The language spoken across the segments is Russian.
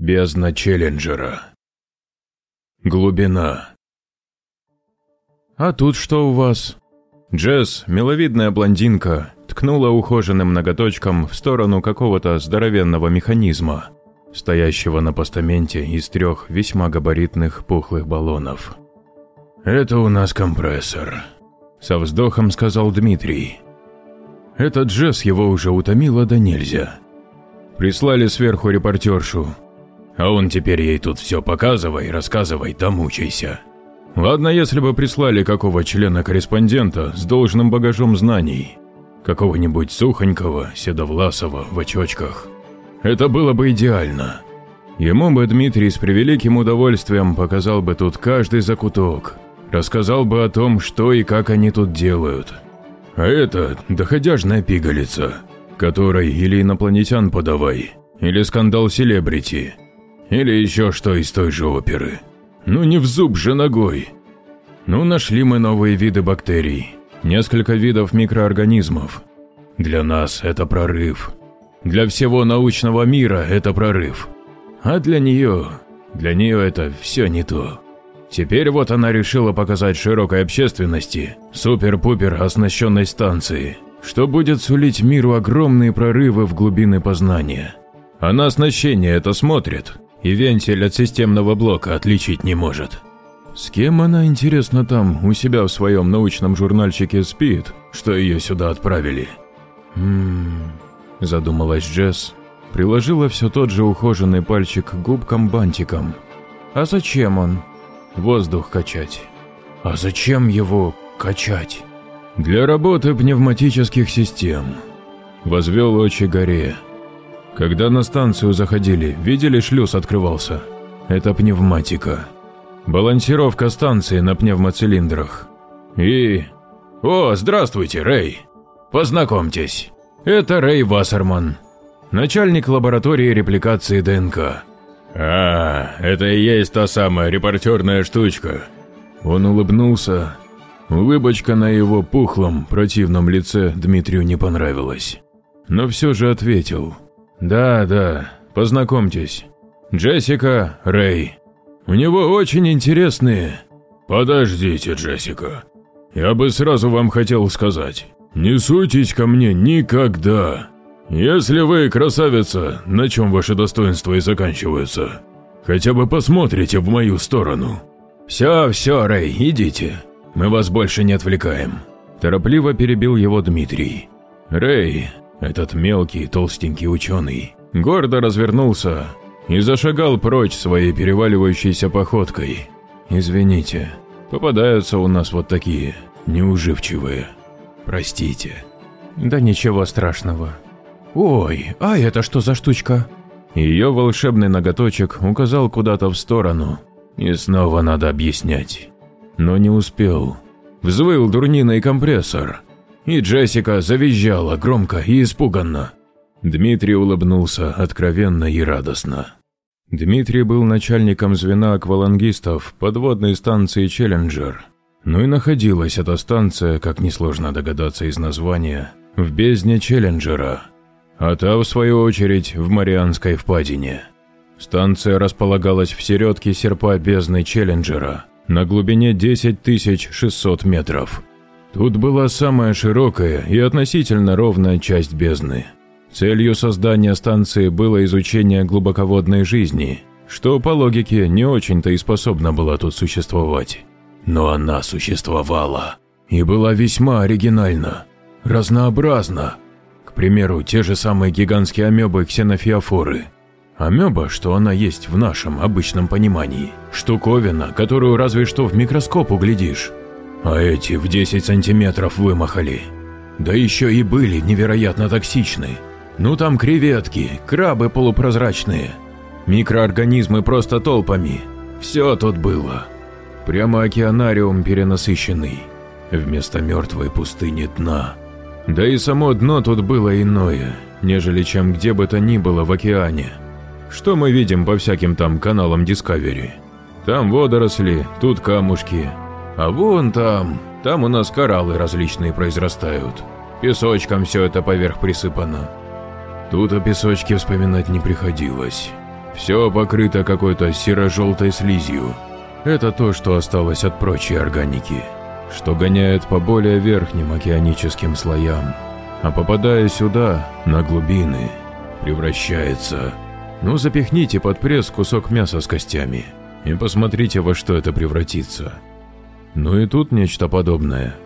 Бездна Челленджера. Глубина. «А тут что у вас?» Джесс, миловидная блондинка, ткнула ухоженным ноготочком в сторону какого-то здоровенного механизма, стоящего на постаменте из трех весьма габаритных пухлых баллонов. «Это у нас компрессор», – со вздохом сказал Дмитрий. Этот Джесс его уже утомило да нельзя. Прислали сверху репортершу, а он теперь ей тут все показывай, рассказывай, да мучайся. Ладно, если бы прислали какого члена-корреспондента с должным багажом знаний, какого-нибудь сухонького, седовласого, в очочках. Это было бы идеально. Ему бы Дмитрий с превеликим удовольствием показал бы тут каждый закуток, рассказал бы о том, что и как они тут делают. А это доходяжная пигалица, которой или инопланетян подавай, или скандал селебрити, или еще что из той же оперы. Ну не в зуб же ногой. Ну нашли мы новые виды бактерий, несколько видов микроорганизмов. Для нас это прорыв. Для всего научного мира это прорыв. А для нее, для нее это все не то. Теперь вот она решила показать широкой общественности супер-пупер оснащенной станции, что будет сулить миру огромные прорывы в глубины познания. Она оснащение это смотрит, и вентиль от системного блока отличить не может. С кем она, интересно, там у себя в своем научном журнальчике спит, что ее сюда отправили? Ммм, задумалась Джесс, приложила все тот же ухоженный пальчик к губкам-бантиком. А зачем он? Воздух качать. А зачем его качать? Для работы пневматических систем. Возвел очи горе. Когда на станцию заходили, видели шлюз открывался? Это пневматика. Балансировка станции на пневмоцилиндрах. И... О, здравствуйте, Рэй. Познакомьтесь. Это Рэй Вассерман, начальник лаборатории репликации ДНК. А, это и есть та самая репортерная штучка. Он улыбнулся. Улыбочка на его пухлом, противном лице Дмитрию не понравилась. Но все же ответил. «Да, да, познакомьтесь. Джессика Рэй. У него очень интересные...» «Подождите, Джессика. Я бы сразу вам хотел сказать. Не суйтесь ко мне никогда. Если вы красавица, на чем ваши достоинства и заканчиваются, хотя бы посмотрите в мою сторону». «Все, все, Рэй, идите. Мы вас больше не отвлекаем». Торопливо перебил его Дмитрий. «Рэй, этот мелкий, толстенький ученый гордо развернулся и зашагал прочь своей переваливающейся походкой. «Извините, попадаются у нас вот такие, неуживчивые. Простите». «Да ничего страшного». «Ой, а это что за штучка?» Ее волшебный ноготочек указал куда-то в сторону. И снова надо объяснять. Но не успел. Взвыл дурниной компрессор. И Джессика завизжала громко и испуганно. Дмитрий улыбнулся откровенно и радостно. Дмитрий был начальником звена аквалангистов подводной станции «Челленджер». Ну и находилась эта станция, как несложно догадаться из названия, в бездне Челленджера, а та, в свою очередь, в Марианской впадине. Станция располагалась в середке серпа бездны Челленджера на глубине 10 600 метров. Тут была самая широкая и относительно ровная часть бездны. Целью создания станции было изучение глубоководной жизни, что по логике не очень-то и способна была тут существовать. Но она существовала и была весьма оригинальна, разнообразна. К примеру, те же самые гигантские амебы ксенофиофоры. Амеба, что она есть в нашем обычном понимании, штуковина, которую разве что в микроскоп углядишь. А эти в 10 сантиметров вымахали. Да еще и были невероятно токсичны. Ну там креветки, крабы полупрозрачные, микроорганизмы просто толпами. Все тут было. Прямо океанариум перенасыщенный. Вместо мертвой пустыни дна. Да и само дно тут было иное, нежели чем где бы то ни было в океане. Что мы видим по всяким там каналам Discovery? Там водоросли, тут камушки, а вон там, там у нас кораллы различные произрастают. Песочком все это поверх присыпано. Тут о песочке вспоминать не приходилось. Все покрыто какой-то серо-желтой слизью. Это то, что осталось от прочей органики, что гоняет по более верхним океаническим слоям, а попадая сюда, на глубины, превращается. Ну, запихните под пресс кусок мяса с костями и посмотрите, во что это превратится. Ну и тут нечто подобное.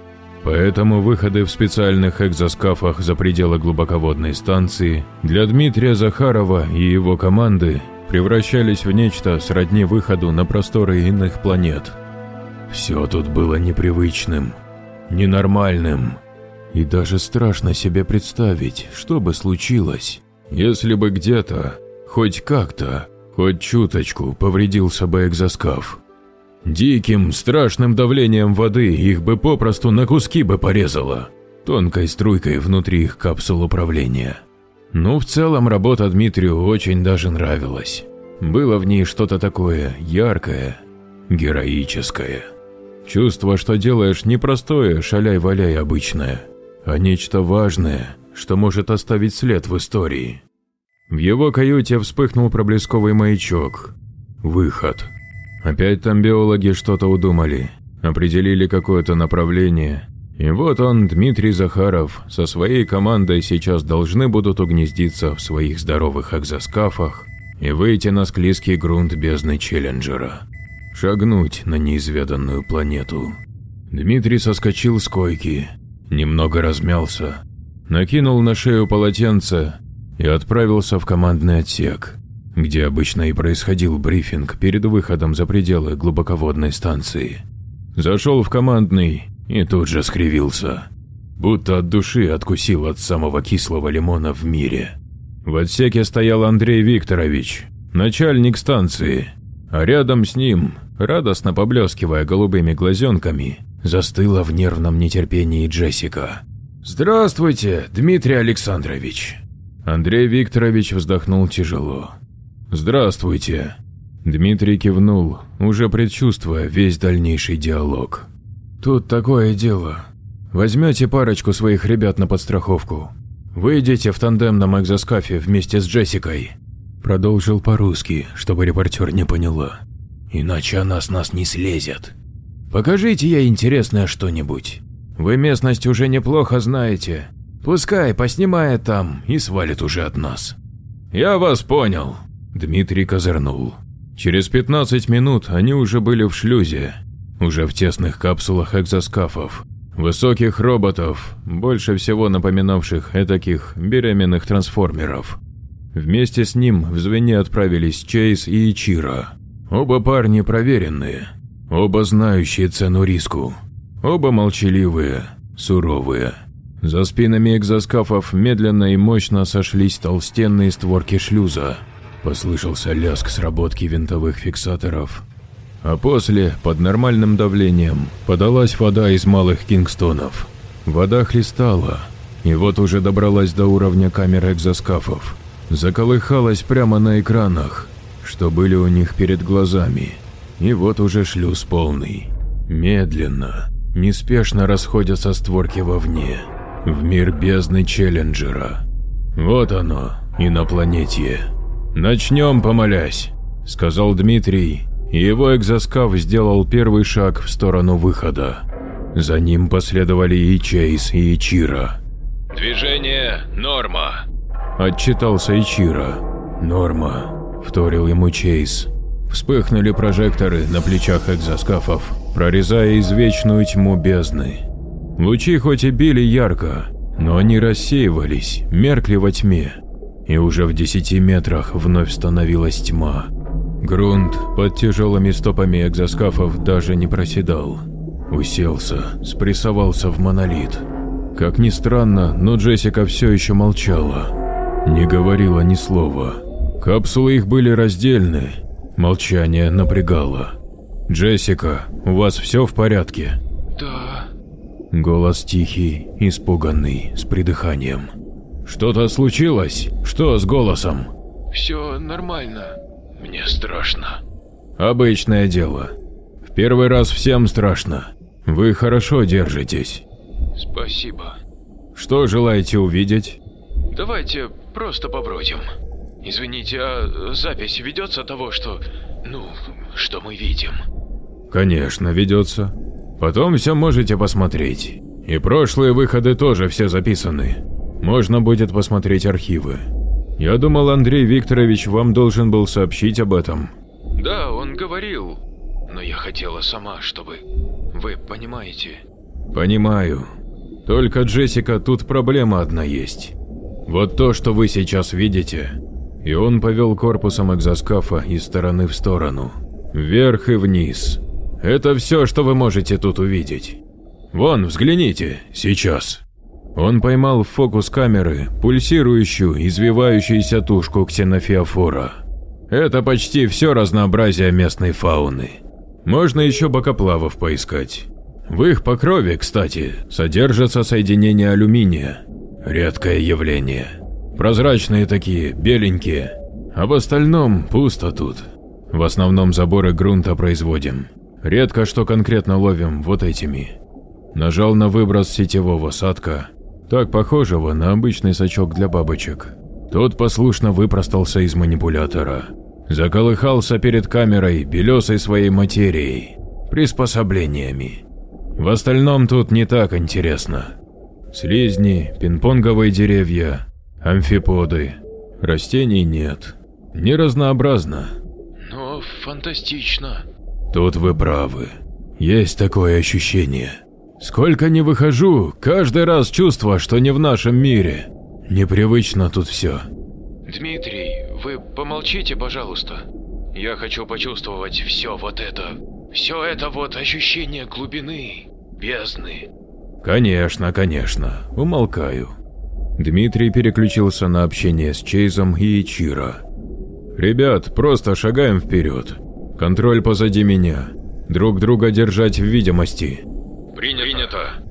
Поэтому выходы в специальных экзоскафах за пределы глубоководной станции для Дмитрия Захарова и его команды превращались в нечто сродни выходу на просторы иных планет. Все тут было непривычным, ненормальным, и даже страшно себе представить, что бы случилось, если бы где-то, хоть как-то, хоть чуточку повредился бы экзоскаф. Диким, страшным давлением воды их бы попросту на куски бы порезало, тонкой струйкой внутри их капсул управления. Ну, в целом работа Дмитрию очень даже нравилась. Было в ней что-то такое яркое, героическое. Чувство, что делаешь не простое шаляй-валяй обычное, а нечто важное, что может оставить след в истории. В его каюте вспыхнул проблесковый маячок. Выход. Опять там биологи что-то удумали, определили какое-то направление. И вот он, Дмитрий Захаров, со своей командой сейчас должны будут угнездиться в своих здоровых экзоскафах и выйти на склизкий грунт бездны Челленджера. Шагнуть на неизведанную планету. Дмитрий соскочил с койки, немного размялся, накинул на шею полотенце и отправился в командный отсек где обычно и происходил брифинг перед выходом за пределы глубоководной станции. Зашел в командный и тут же скривился, будто от души откусил от самого кислого лимона в мире. В отсеке стоял Андрей Викторович, начальник станции, а рядом с ним, радостно поблескивая голубыми глазенками, застыла в нервном нетерпении Джессика. «Здравствуйте, Дмитрий Александрович!» Андрей Викторович вздохнул тяжело. «Здравствуйте!» Дмитрий кивнул, уже предчувствуя весь дальнейший диалог. «Тут такое дело. Возьмете парочку своих ребят на подстраховку. Выйдете в тандемном экзоскафе вместе с Джессикой». Продолжил по-русски, чтобы репортер не поняла. «Иначе она с нас не слезет. Покажите ей интересное что-нибудь. Вы местность уже неплохо знаете. Пускай поснимает там и свалит уже от нас». «Я вас понял», Дмитрий козырнул. Через 15 минут они уже были в шлюзе, уже в тесных капсулах экзоскафов, высоких роботов, больше всего напоминавших этаких беременных трансформеров. Вместе с ним в звене отправились Чейз и Ичиро. Оба парни проверенные, оба знающие цену риску, оба молчаливые, суровые. За спинами экзоскафов медленно и мощно сошлись толстенные створки шлюза, Послышался лязг сработки винтовых фиксаторов. А после, под нормальным давлением, подалась вода из малых кингстонов. Вода хлестала, и вот уже добралась до уровня камер экзоскафов. Заколыхалась прямо на экранах, что были у них перед глазами. И вот уже шлюз полный. Медленно, неспешно расходятся створки вовне, в мир бездны Челленджера. Вот оно, инопланетье. «Начнем, помолясь», – сказал Дмитрий, и его экзоскаф сделал первый шаг в сторону выхода. За ним последовали и Чейз, и Ичиро. «Движение – норма», – отчитался Ичиро. «Норма», – вторил ему Чейз. Вспыхнули прожекторы на плечах экзоскафов, прорезая извечную тьму бездны. Лучи хоть и били ярко, но они рассеивались, меркли во тьме, и уже в десяти метрах вновь становилась тьма. Грунт под тяжелыми стопами экзоскафов даже не проседал. Уселся, спрессовался в монолит. Как ни странно, но Джессика все еще молчала. Не говорила ни слова. Капсулы их были раздельны. Молчание напрягало. «Джессика, у вас все в порядке?» «Да». Голос тихий, испуганный, с придыханием. «Что-то случилось? Что с голосом?» «Все нормально. Мне страшно». «Обычное дело. В первый раз всем страшно. Вы хорошо держитесь». «Спасибо». «Что желаете увидеть?» «Давайте просто побродим. Извините, а запись ведется того, что... Ну, что мы видим? Конечно, ведется. Потом все можете посмотреть. И прошлые выходы тоже все записаны. Можно будет посмотреть архивы. Я думал, Андрей Викторович вам должен был сообщить об этом. Да, он говорил. Но я хотела сама, чтобы... Вы понимаете? Понимаю. Только, Джессика, тут проблема одна есть. Вот то, что вы сейчас видите. И он повел корпусом экзоскафа из стороны в сторону. Вверх и вниз. Это все, что вы можете тут увидеть. Вон, взгляните, сейчас. Он поймал в фокус камеры пульсирующую, извивающуюся тушку ксенофиофора. Это почти все разнообразие местной фауны. Можно еще бокоплавов поискать. В их покрове, кстати, содержатся соединения алюминия. Редкое явление. Прозрачные такие, беленькие. А в остальном пусто тут. В основном заборы грунта производим. Редко что конкретно ловим вот этими. Нажал на выброс сетевого садка, так похожего на обычный сачок для бабочек. Тот послушно выпростался из манипулятора. Заколыхался перед камерой белесой своей материей, приспособлениями. В остальном тут не так интересно. Слизни, пинг-понговые деревья, амфиподы. Растений нет. Не разнообразно. Но фантастично. Тут вы правы. Есть такое ощущение. Сколько не выхожу, каждый раз чувство, что не в нашем мире. Непривычно тут все. Дмитрий, вы помолчите, пожалуйста. Я хочу почувствовать все вот это. Все это вот ощущение глубины, бездны. Конечно, конечно, умолкаю. Дмитрий переключился на общение с Чейзом и Ичиро. «Ребят, просто шагаем вперед. Контроль позади меня. Друг друга держать в видимости. Принято.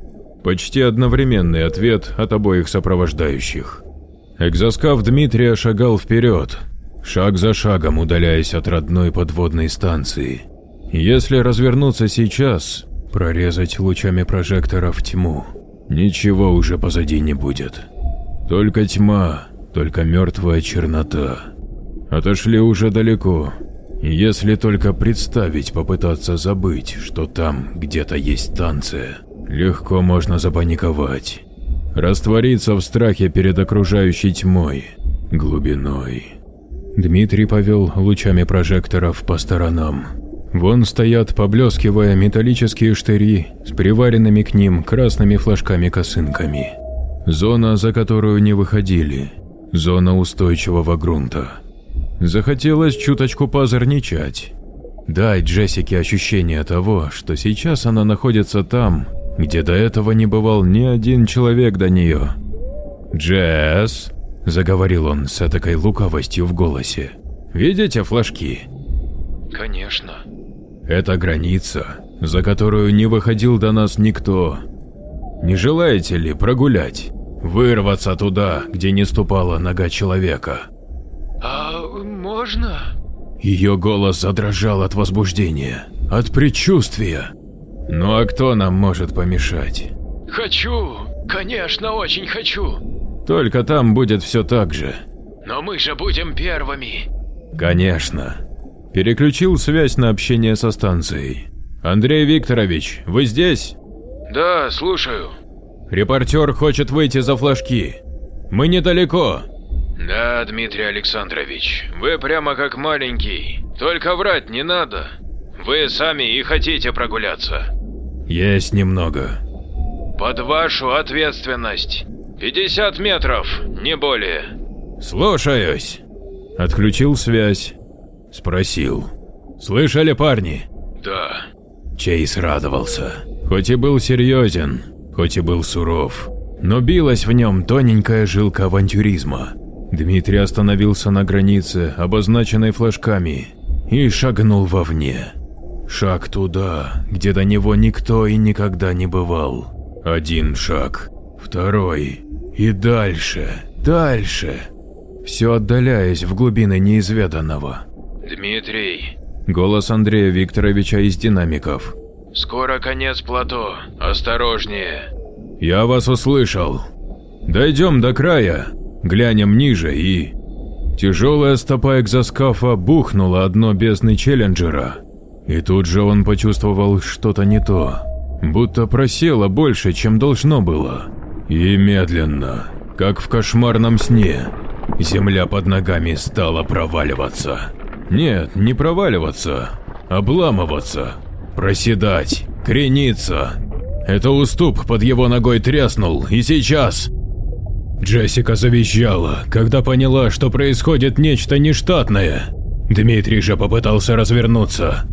Почти одновременный ответ от обоих сопровождающих. Экзоскаф Дмитрия шагал вперед, шаг за шагом удаляясь от родной подводной станции. Если развернуться сейчас, прорезать лучами прожекторов тьму, ничего уже позади не будет. Только тьма, только мертвая чернота. Отошли уже далеко, если только представить, попытаться забыть, что там где-то есть станция, легко можно запаниковать. Раствориться в страхе перед окружающей тьмой, глубиной. Дмитрий повел лучами прожекторов по сторонам. Вон стоят, поблескивая, металлические штыри с приваренными к ним красными флажками-косынками. Зона, за которую не выходили. Зона устойчивого грунта. Захотелось чуточку позорничать. Дай Джессике ощущение того, что сейчас она находится там, где до этого не бывал ни один человек до нее. «Джесс», – заговорил он с этакой лукавостью в голосе, – «видите флажки?» «Конечно». «Это граница, за которую не выходил до нас никто. Не желаете ли прогулять, вырваться туда, где не ступала нога человека?» «А можно?» Ее голос задрожал от возбуждения, от предчувствия. Ну а кто нам может помешать? «Хочу! Конечно, очень хочу!» Только там будет все так же. «Но мы же будем первыми!» Конечно. Переключил связь на общение со станцией. Андрей Викторович, вы здесь? «Да, слушаю». Репортер хочет выйти за флажки. Мы недалеко. «Да, Дмитрий Александрович, вы прямо как маленький. Только врать не надо. Вы сами и хотите прогуляться». Есть немного. «Под вашу ответственность. 50 метров, не более». Слушаюсь. Отключил связь. Спросил. Слышали, парни? «Да». Чейз радовался. Хоть и был серьезен, хоть и был суров, но билась в нем тоненькая жилка авантюризма. Дмитрий остановился на границе, обозначенной флажками, и шагнул вовне. Шаг туда, где до него никто и никогда не бывал. Один шаг, второй, и дальше, дальше. Все отдаляясь в глубины неизведанного. «Дмитрий, Голос Андрея Викторовича из динамиков. скоро конец плато. Осторожнее». «Я вас услышал. Дойдем до края, глянем ниже и...» Тяжелая стопа экзоскафа бухнула одно бездны Челленджера, и тут же он почувствовал что-то не то, будто просело больше, чем должно было. И медленно, как в кошмарном сне, земля под ногами стала проваливаться. Нет, не проваливаться, обламываться, проседать, крениться. Это уступ под его ногой тряснул, и сейчас... Джессика завизжала, когда поняла, что происходит нечто нештатное. Дмитрий же попытался развернуться.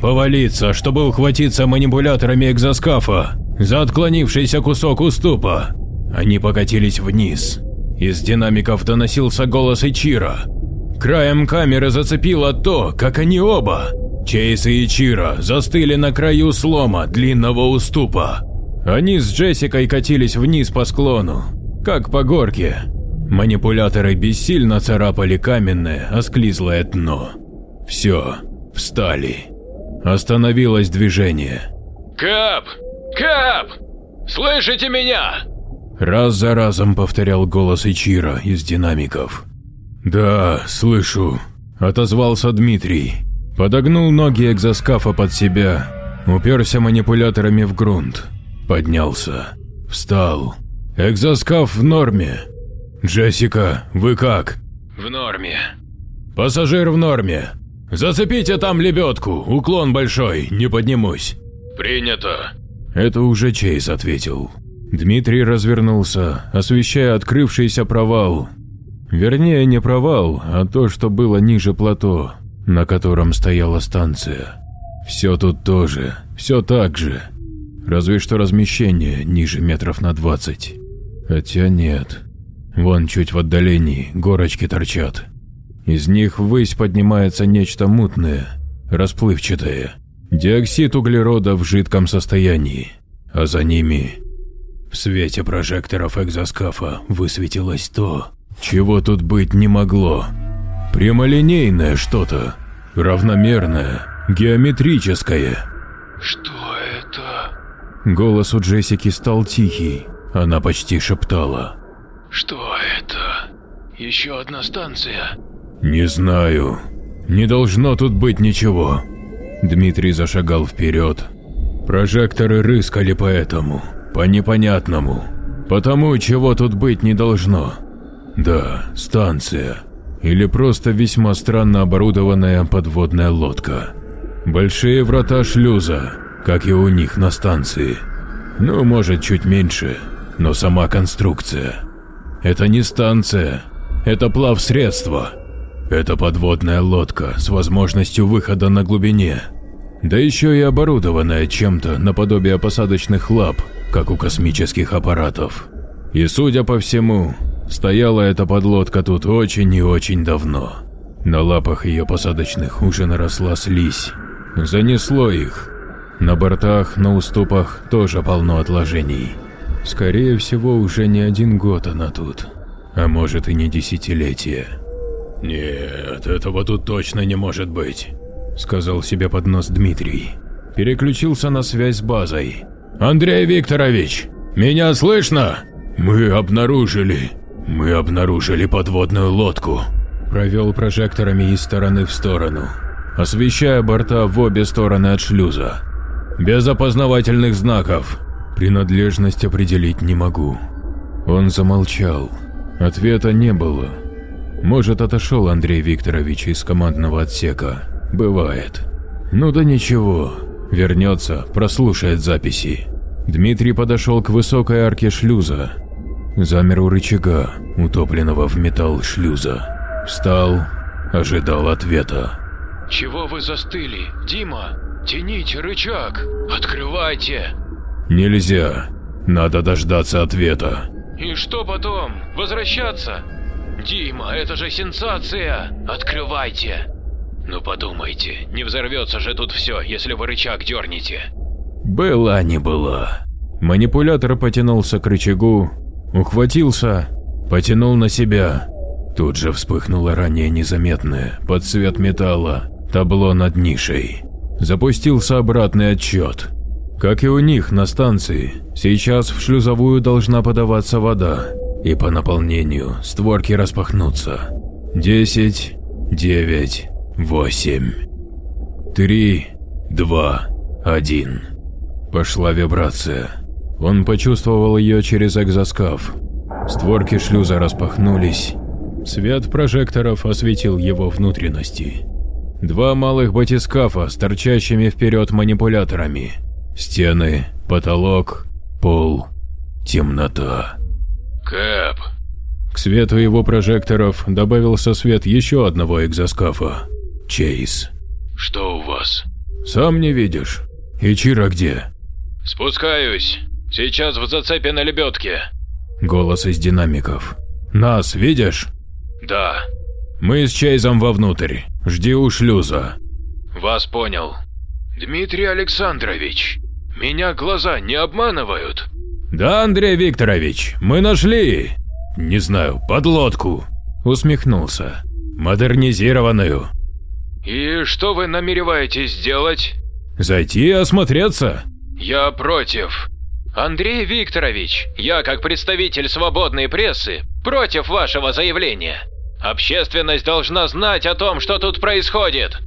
Повалиться, чтобы ухватиться манипуляторами экзоскафа за отклонившийся кусок уступа. Они покатились вниз. Из динамиков доносился голос Ичира. Краем камеры зацепило то, как они оба, Чейз и Ичира, застыли на краю слома длинного уступа. Они с Джессикой катились вниз по склону, как по горке. Манипуляторы бессильно царапали каменное, осклизлое дно. Все, встали. Остановилось движение. «Кап! Кап! Слышите меня?» Раз за разом повторял голос Ичира из динамиков. «Да, слышу», – отозвался Дмитрий. Подогнул ноги экзоскафа под себя, уперся манипуляторами в грунт, поднялся, встал. Экзоскаф в норме. Джессика, вы как? В норме. Пассажир в норме. Зацепите там лебедку, уклон большой, не поднимусь. Принято. Это уже Чейз ответил. Дмитрий развернулся, освещая открывшийся провал. Вернее, не провал, а то, что было ниже плато, на котором стояла станция. Все тут тоже, все так же. Разве что размещение ниже метров на 20. Хотя нет. Вон чуть в отдалении горочки торчат. Из них ввысь поднимается нечто мутное, расплывчатое. Диоксид углерода в жидком состоянии. А за ними в свете прожекторов экзоскафа высветилось то, чего тут быть не могло. Прямолинейное что-то, равномерное, геометрическое. Что это? Голос у Джессики стал тихий, она почти шептала. Что это? Еще одна станция? Не знаю. Не должно тут быть ничего. Дмитрий зашагал вперед. Прожекторы рыскали по этому. По непонятному. Потому, чего тут быть не должно. Да, станция. Или просто весьма странно оборудованная подводная лодка. Большие врата шлюза, как и у них на станции. Ну, может, чуть меньше, но сама конструкция. Это не станция, это плавсредство. Это подводная лодка с возможностью выхода на глубине. Да еще и оборудованная чем-то наподобие посадочных лап, как у космических аппаратов. И судя по всему, стояла эта подлодка тут очень и очень давно. На лапах ее посадочных уже наросла слизь. Занесло их. На бортах, на уступах тоже полно отложений. Скорее всего, уже не один год она тут. А может и не десятилетие. «Нет, этого тут точно не может быть», – сказал себе под нос Дмитрий. Переключился на связь с базой. «Андрей Викторович, меня слышно? Мы обнаружили... Мы обнаружили подводную лодку». Провел прожекторами из стороны в сторону, освещая борта в обе стороны от шлюза. Без опознавательных знаков. Принадлежность определить не могу. Он замолчал. Ответа не было. Может, отошел Андрей Викторович из командного отсека. Бывает. Ну да ничего. Вернется, прослушает записи. Дмитрий подошел к высокой арке шлюза. Замер у рычага, утопленного в металл шлюза. Встал, ожидал ответа. Чего вы застыли? Дима, тяните рычаг. Открывайте. Нельзя. Надо дождаться ответа. И что потом? Возвращаться? Дима, это же сенсация. Открывайте. Ну подумайте, не взорвется же тут все, если вы рычаг дернете. Была не была. Манипулятор потянулся к рычагу, ухватился, потянул на себя. Тут же вспыхнуло ранее незаметное, под цвет металла, табло над нишей. Запустился обратный отчет. Как и у них на станции, сейчас в шлюзовую должна подаваться вода, и по наполнению створки распахнутся. Десять, девять, восемь. Три, два, один. Пошла вибрация. Он почувствовал ее через экзоскаф. Створки шлюза распахнулись. Свет прожекторов осветил его внутренности. Два малых батискафа с торчащими вперед манипуляторами. Стены, потолок, пол, темнота. Кэп, К свету его прожекторов добавился свет еще одного экзоскафа. Чейз. что у вас? «Сам не видишь? Ичиро где?» Спускаюсь. Сейчас в зацепе на лебедке. Голос из динамиков. «Нас видишь? Да, Мы с Чейзом вовнутрь. Жди у шлюза». вас понял. Дмитрий Александрович, меня глаза не обманывают. «Да, Андрей Викторович, мы нашли, не знаю, подлодку», усмехнулся. «Модернизированную. И что вы намереваетесь сделать? Зайти и осмотреться?» Я против. Андрей Викторович, я как представитель свободной прессы против вашего заявления. Общественность должна знать о том, что тут происходит.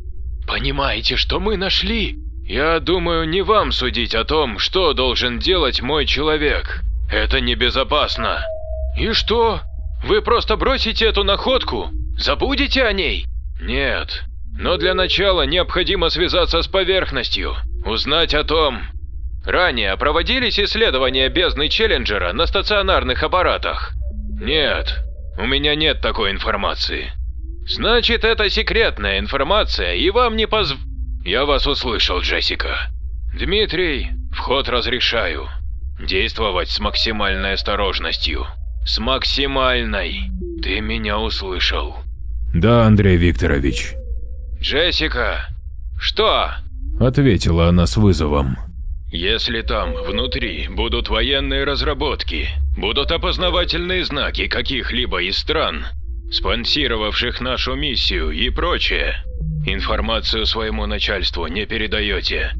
Понимаете, что мы нашли? Я думаю, не вам судить о том, что должен делать мой человек. Это небезопасно. И что? Вы просто бросите эту находку? Забудете о ней? Нет. Но для начала необходимо связаться с поверхностью, узнать о том, Ранее проводились исследования бездны Челленджера на стационарных аппаратах? Нет, у меня нет такой информации. Значит, это секретная информация, и вам не позв... Я вас услышал, Джессика. Дмитрий, вход разрешаю. Действовать с максимальной осторожностью. С максимальной. Ты меня услышал. «Да, Андрей Викторович», Джессика, что? ответила она с вызовом. Если там, внутри, будут военные разработки, будут опознавательные знаки каких-либо из стран, спонсировавших нашу миссию и прочее, информацию своему начальству не передаете.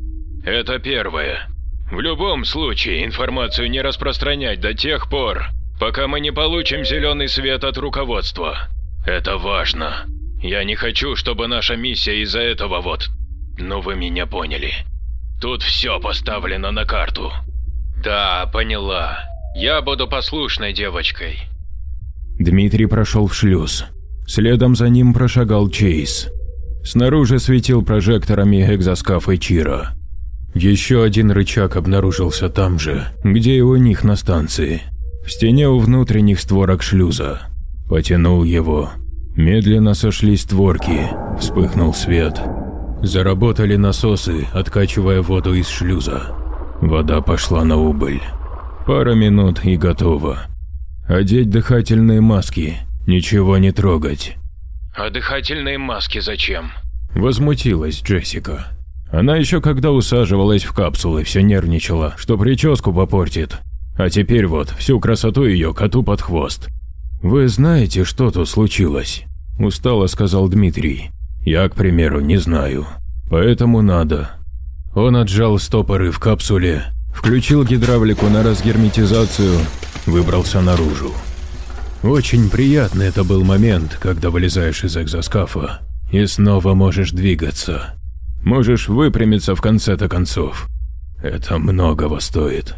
Это первое. В любом случае, информацию не распространять до тех пор, пока мы не получим зеленый свет от руководства. Это важно. Я не хочу, чтобы наша миссия из-за этого вот... Ну вы меня поняли. Тут все поставлено на карту. Да, поняла. Я буду послушной девочкой. Дмитрий прошел в шлюз. Следом за ним прошагал Чейз. Снаружи светил прожекторами экзоскаф Ичиро. Еще один рычаг обнаружился там же, где и у них на станции. В стене у внутренних створок шлюза. Потянул его. Медленно сошлись створки, вспыхнул свет. Заработали насосы, откачивая воду из шлюза. Вода пошла на убыль. Пара минут и готово. Одеть дыхательные маски, ничего не трогать. А дыхательные маски зачем? Возмутилась Джессика. Она еще когда усаживалась в капсулы, все нервничала, что прическу попортит. А теперь вот, всю красоту ее коту под хвост. «Вы знаете, что тут случилось?» – устало сказал Дмитрий. «Я, к примеру, не знаю. Поэтому надо». Он отжал стопоры в капсуле, включил гидравлику на разгерметизацию, выбрался наружу. Очень приятный это был момент, когда вылезаешь из экзоскафа и снова можешь двигаться. Можешь выпрямиться в конце-то концов. Это многого стоит.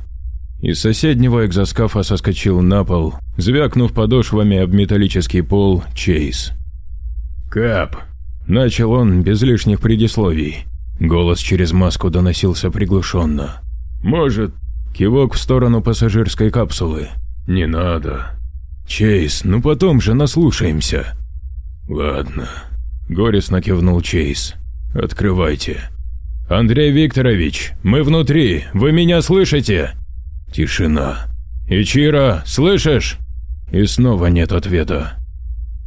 Из соседнего экзоскафа соскочил на пол, звякнув подошвами об металлический пол Чейз. «Кап!» – начал он без лишних предисловий. Голос через маску доносился приглушенно. «Может...» – кивок в сторону пассажирской капсулы. «Не надо». «Чейз, ну потом же наслушаемся». «Ладно», – горестно кивнул Чейз. «Открывайте». «Андрей Викторович, мы внутри, вы меня слышите?» Тишина. «Ичиро, слышишь?» И снова нет ответа.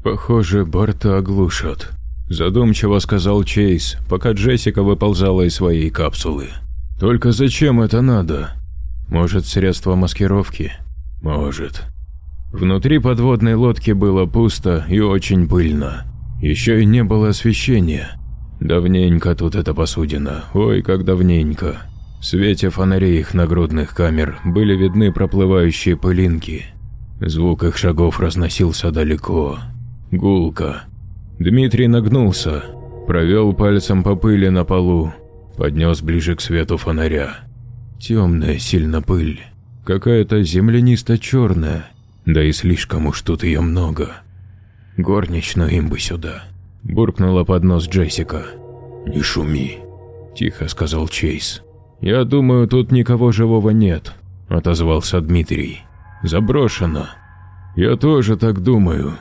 «Похоже, борта оглушат», – задумчиво сказал Чейз, пока Джессика выползала из своей капсулы. «Только зачем это надо? Может, средство маскировки? Может». Внутри подводной лодки было пусто и очень пыльно. Еще и не было освещения. Давненько тут эта посудина, ой, как давненько. В свете фонарей их нагрудных камер были видны проплывающие пылинки. Звук их шагов разносился далеко. Гулко. Дмитрий нагнулся, провел пальцем по пыли на полу, поднес ближе к свету фонаря. Темная сильно пыль, какая-то землянисто-черная, да и слишком уж тут ее много. Горничную им бы сюда. Буркнула под нос Джессика. «Не шуми», – тихо сказал Чейз. «Я думаю, тут никого живого нет», – отозвался Дмитрий. «Заброшено». «Я тоже так думаю,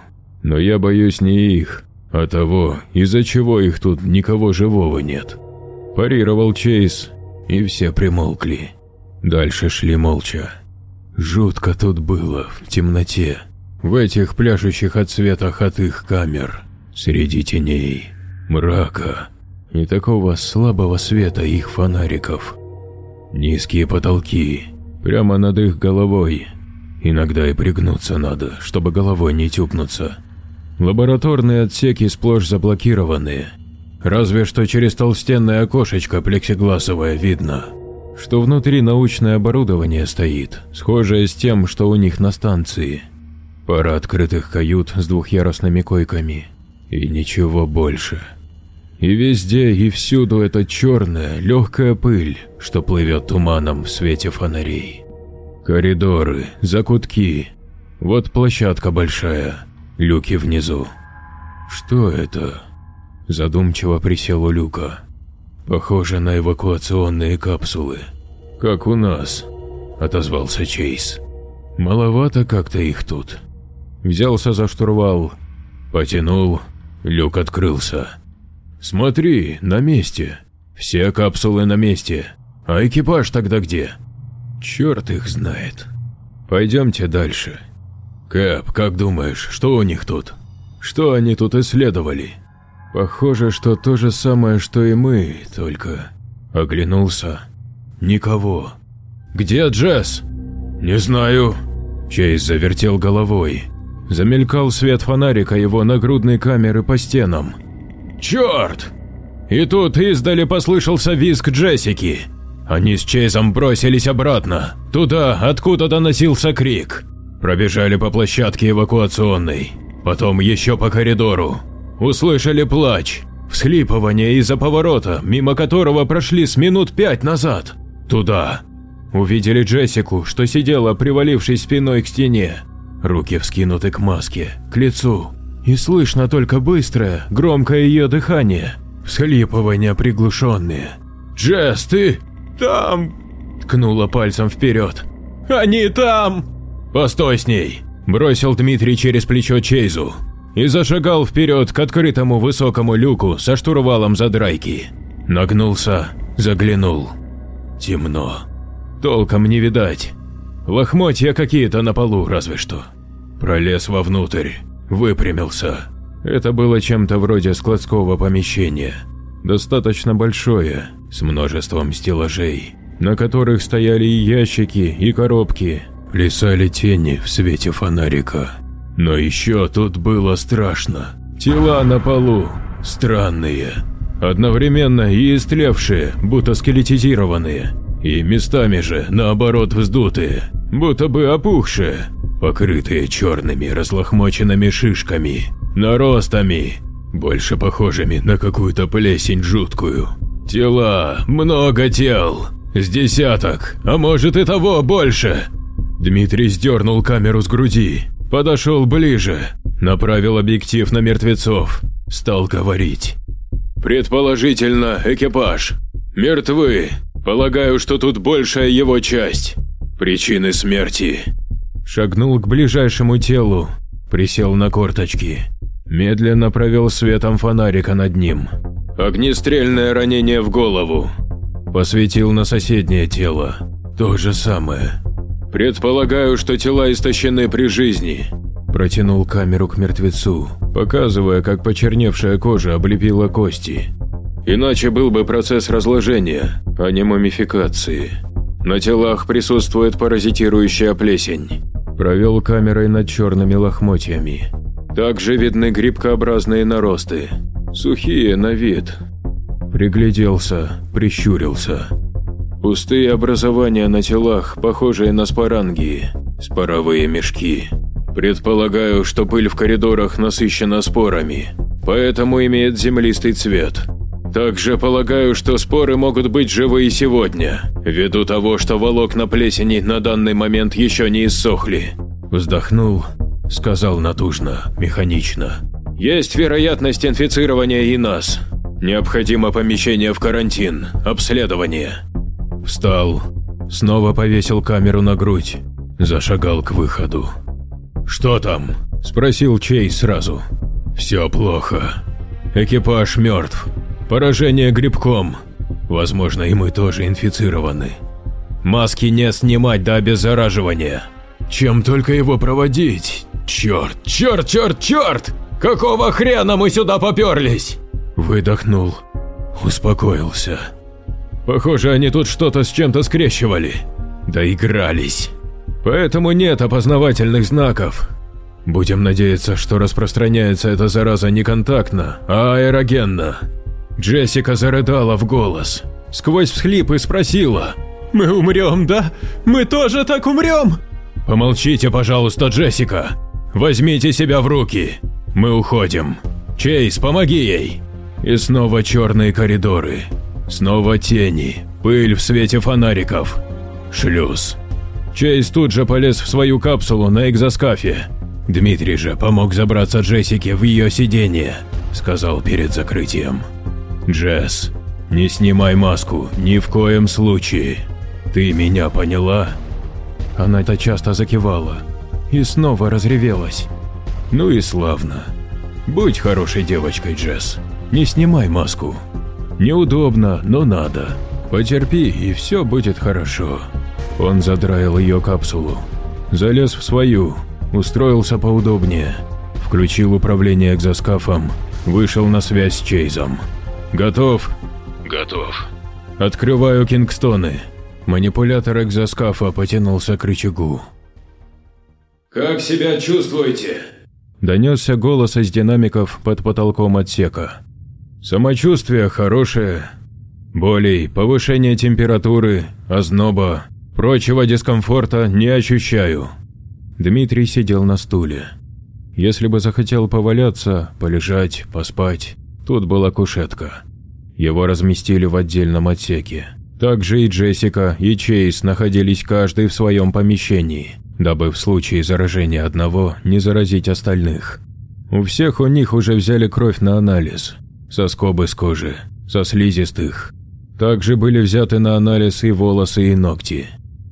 но я боюсь не их, а того, из-за чего их тут никого живого нет». Парировал Чейз, и все примолкли. Дальше шли молча. Жутко тут было, в темноте, в этих пляшущих от светах от их камер, среди теней, мрака и такого слабого света их фонариков. Низкие потолки, прямо над их головой. Иногда и пригнуться надо, чтобы головой не тюкнуться. Лабораторные отсеки сплошь заблокированные. Разве что через толстенное окошечко плексигласовое видно, что внутри научное оборудование стоит, схожее с тем, что у них на станции. Пара открытых кают с двухъярусными койками. И ничего больше. И везде и всюду эта черная, легкая пыль, что плывет туманом в свете фонарей. Коридоры, закутки. Вот площадка большая, люки внизу. Что это? Задумчиво присел у люка. Похоже на эвакуационные капсулы. Как у нас, отозвался Чейз. Маловато как-то их тут. Взялся за штурвал, потянул, люк открылся. Смотри, на месте. Все капсулы на месте. А экипаж тогда где? Черт их знает. Пойдемте дальше. Кэп, как думаешь, что у них тут? Что они тут исследовали? Похоже, что то же самое, что и мы, только... Оглянулся. Никого. Где Джесс? Не знаю. Чейз завертел головой. Замелькал свет фонарика его нагрудной камеры по стенам. Черт! И тут издали послышался визг Джессики. Они с Чейзом бросились обратно, туда, откуда доносился крик. Пробежали по площадке эвакуационной, потом еще по коридору, услышали плач, всхлипывание из-за поворота, мимо которого прошли с минут пять назад. Туда. Увидели Джессику, что сидела, привалившись спиной к стене. Руки вскинуты к маске, к лицу. И слышно только быстрое, громкое ее дыхание. Всхлипывания приглушенные. «Джесс, ты...» «Там...» Ткнула пальцем вперед. «Они там!» «Постой с ней!» Бросил Дмитрий через плечо Чейзу и зашагал вперед к открытому высокому люку со штурвалом задрайки. Нагнулся, заглянул. Темно. Толком не видать. Лохмотья какие-то на полу разве что. Пролез вовнутрь, выпрямился. Это было чем-то вроде складского помещения. Достаточно большое, с множеством стеллажей, на которых стояли и ящики, и коробки. Плясали тени в свете фонарика. Но еще тут было страшно. Тела на полу, странные, одновременно и истлевшие, будто скелетизированные, и местами же, наоборот, вздутые, будто бы опухшие, покрытые черными разлохмоченными шишками, наростами, больше похожими на какую-то плесень жуткую. Тела, много тел, с десяток, а может и того больше. Дмитрий сдернул камеру с груди, Подошел ближе, направил объектив на мертвецов, стал говорить. «Предположительно, экипаж. Мертвы. Полагаю, что тут большая его часть. Причины смерти». Шагнул к ближайшему телу, присел на корточки. Медленно провел светом фонарика над ним. «Огнестрельное ранение в голову». Посветил на соседнее тело. То же самое. «Предполагаю, что тела истощены при жизни», – протянул камеру к мертвецу, показывая, как почерневшая кожа облепила кости. «Иначе был бы процесс разложения, а не мумификации. На телах присутствует паразитирующая плесень». Провел камерой над черными лохмотьями. Также видны грибкообразные наросты, сухие на вид. Пригляделся, прищурился. Пустые образования на телах, похожие на спорангии, споровые мешки. Предполагаю, что пыль в коридорах насыщена спорами, поэтому имеет землистый цвет. Также полагаю, что споры могут быть живы и сегодня, ввиду того, что волокна плесени на данный момент еще не иссохли. Вздохнул, сказал натужно, механично. Есть вероятность инфицирования и нас. Необходимо помещение в карантин, обследование. Встал, снова повесил камеру на грудь, зашагал к выходу. «Что там?» – спросил Чей сразу. «Все плохо. Экипаж мертв. Поражение грибком. Возможно, и мы тоже инфицированы. Маски не снимать до обеззараживания. Чем только его проводить? Черт, черт, черт, черт! Какого хрена мы сюда поперлись?» Выдохнул. Успокоился. Похоже, они тут что-то с чем-то скрещивали. Доигрались. Поэтому нет опознавательных знаков. Будем надеяться, что распространяется эта зараза не контактно, а аэрогенно. Джессика зарыдала в голос. Сквозь всхлипы спросила. «Мы умрем, да? Мы тоже так умрем?» «Помолчите, пожалуйста, Джессика. Возьмите себя в руки. Мы уходим. Чейз, помоги ей!» И снова черные коридоры. Снова тени, пыль в свете фонариков. Шлюз. Чейз тут же полез в свою капсулу на экзоскафе. Дмитрий же помог забраться Джессике в ее сиденье, сказал перед закрытием. «Джесс, не снимай маску, ни в коем случае. Ты меня поняла?» Она-то часто закивала и снова разревелась. «Ну и славно. Будь хорошей девочкой, Джесс. Не снимай маску. Неудобно, но надо. Потерпи, и все будет хорошо». Он задраил ее капсулу, залез в свою, устроился поудобнее, включил управление экзоскафом, вышел на связь с Чейзом. «Готов?» «Готов». «Открываю кингстоны». Манипулятор экзоскафа потянулся к рычагу. «Как себя чувствуете?» Донесся голос из динамиков под потолком отсека. «Самочувствие хорошее. Болей, повышение температуры, озноба, Прочего дискомфорта не ощущаю. Дмитрий сидел на стуле. Если бы захотел поваляться, полежать, поспать, тут была кушетка. Его разместили в отдельном отсеке. Также и Джессика, и Чейз находились каждый в своем помещении, дабы в случае заражения одного не заразить остальных. У всех у них уже взяли кровь на анализ, со скобы с кожи, со слизистых. Также были взяты на анализ и волосы, и ногти.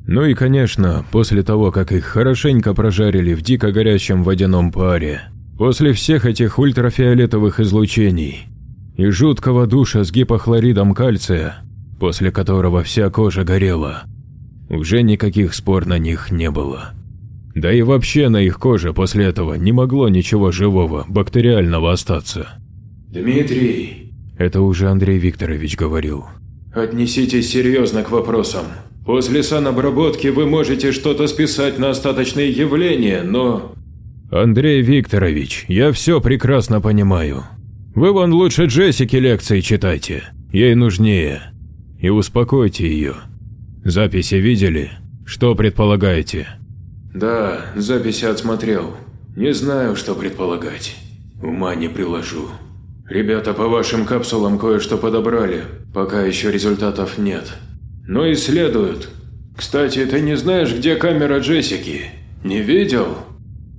Ну и, конечно, после того, как их хорошенько прожарили в дико горящем водяном паре, после всех этих ультрафиолетовых излучений и жуткого душа с гипохлоридом кальция, после которого вся кожа горела, уже никаких спор на них не было. Да и вообще на их коже после этого не могло ничего живого, бактериального остаться. «Дмитрий», – это уже Андрей Викторович говорил, – «отнеситесь серьезно к вопросам. После санобработки вы можете что-то списать на остаточные явления, но… Андрей Викторович, я все прекрасно понимаю. Вы вон лучше Джессики лекции читайте, ей нужнее. И успокойте ее. Записи видели? Что предполагаете? Да, записи отсмотрел. Не знаю, что предполагать. Ума не приложу. Ребята по вашим капсулам кое-что подобрали, пока еще результатов нет но исследуют. Кстати, ты не знаешь, где камера Джессики? Не видел?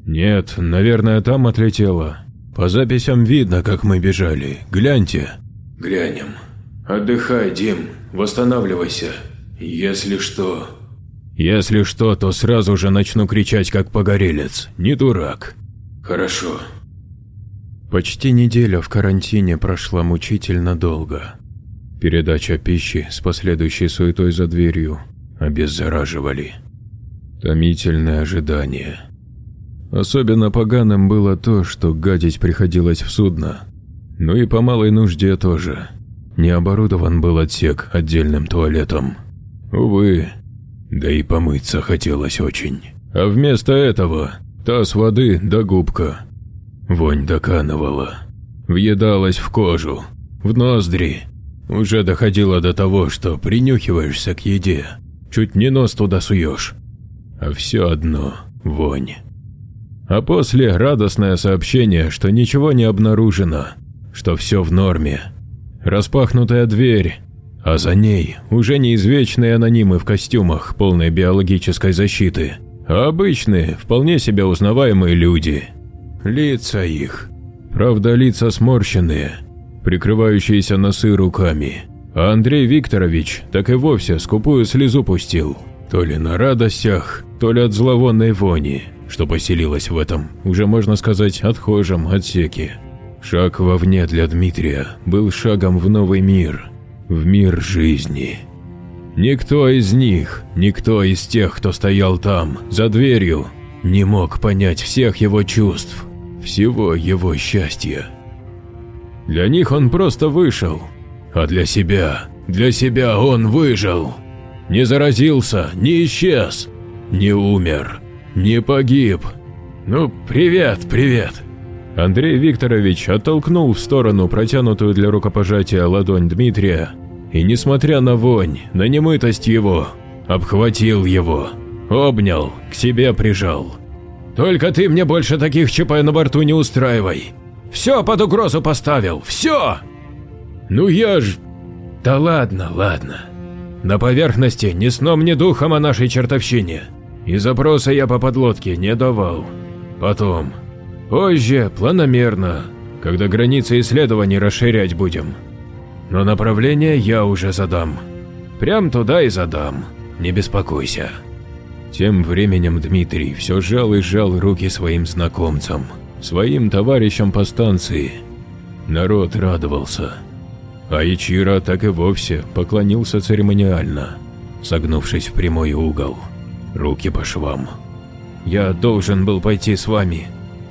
Нет, наверное, там отлетела. По записям видно, как мы бежали. Гляньте. Глянем. Отдыхай, Дим, восстанавливайся. Если что... Если что, то сразу же начну кричать, как погорелец. Не дурак. Хорошо. Почти неделя в карантине прошла мучительно долго. Передача пищи с последующей суетой за дверью обеззараживали. Томительное ожидание. Особенно поганым было то, что гадить приходилось в судно. Ну и по малой нужде тоже. Не оборудован был отсек отдельным туалетом. Увы, да и помыться хотелось очень. А вместо этого таз воды да губка. Вонь доканывала. Въедалась в кожу, в ноздри, уже доходило до того, что принюхиваешься к еде, чуть не нос туда суешь. А все одно – вонь. А после радостное сообщение, что ничего не обнаружено, что все в норме. Распахнутая дверь, а за ней уже не извечные анонимы в костюмах полной биологической защиты, а обычные, вполне себе узнаваемые люди. Лица их. Правда, лица сморщенные, прикрывающиеся носы руками. А Андрей Викторович так и вовсе скупую слезу пустил. То ли на радостях, то ли от зловонной вони, что поселилась в этом, уже можно сказать, отхожем отсеке. Шаг вовне для Дмитрия был шагом в новый мир, в мир жизни. Никто из них, никто из тех, кто стоял там, за дверью, не мог понять всех его чувств, всего его счастья. Для них он просто вышел, а для себя, для себя он выжил. Не заразился, не исчез, не умер, не погиб. Ну, привет, привет. Андрей Викторович оттолкнул в сторону протянутую для рукопожатия ладонь Дмитрия и, несмотря на вонь, на немытость его, обхватил его, обнял, к себе прижал. «Только ты мне больше таких ЧП на борту не устраивай. Все под угрозу поставил, все!» «Ну я ж...» «Да ладно, ладно. На поверхности ни сном, ни духом о нашей чертовщине. И запроса я по подлодке не давал. Потом, Позже, планомерно, когда границы исследований расширять будем. Но направление я уже задам. Прям туда и задам, не беспокойся. Тем временем Дмитрий все жал и жал руки своим знакомцам, своим товарищам по станции. Народ радовался. А Ичиро так и вовсе поклонился церемониально, согнувшись в прямой угол, руки по швам. «Я должен был пойти с вами»,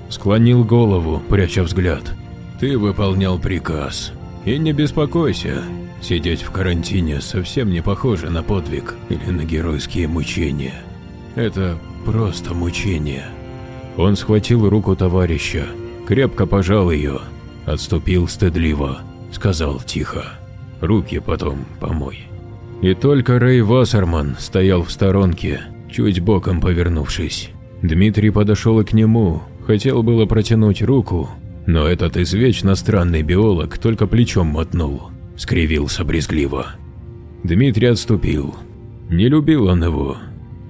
Склонил голову, пряча взгляд. «Ты выполнял приказ. И не беспокойся, сидеть в карантине совсем не похоже на подвиг или на геройские мучения. Это просто мучение». Он схватил руку товарища, крепко пожал ее, отступил стыдливо, сказал тихо «Руки потом помой». И только Рэй Вассерман стоял в сторонке, чуть боком повернувшись. Дмитрий подошел к нему, Хотел было протянуть руку, но этот извечно странный биолог только плечом мотнул, скривился брезгливо. Дмитрий отступил. Не любил он его.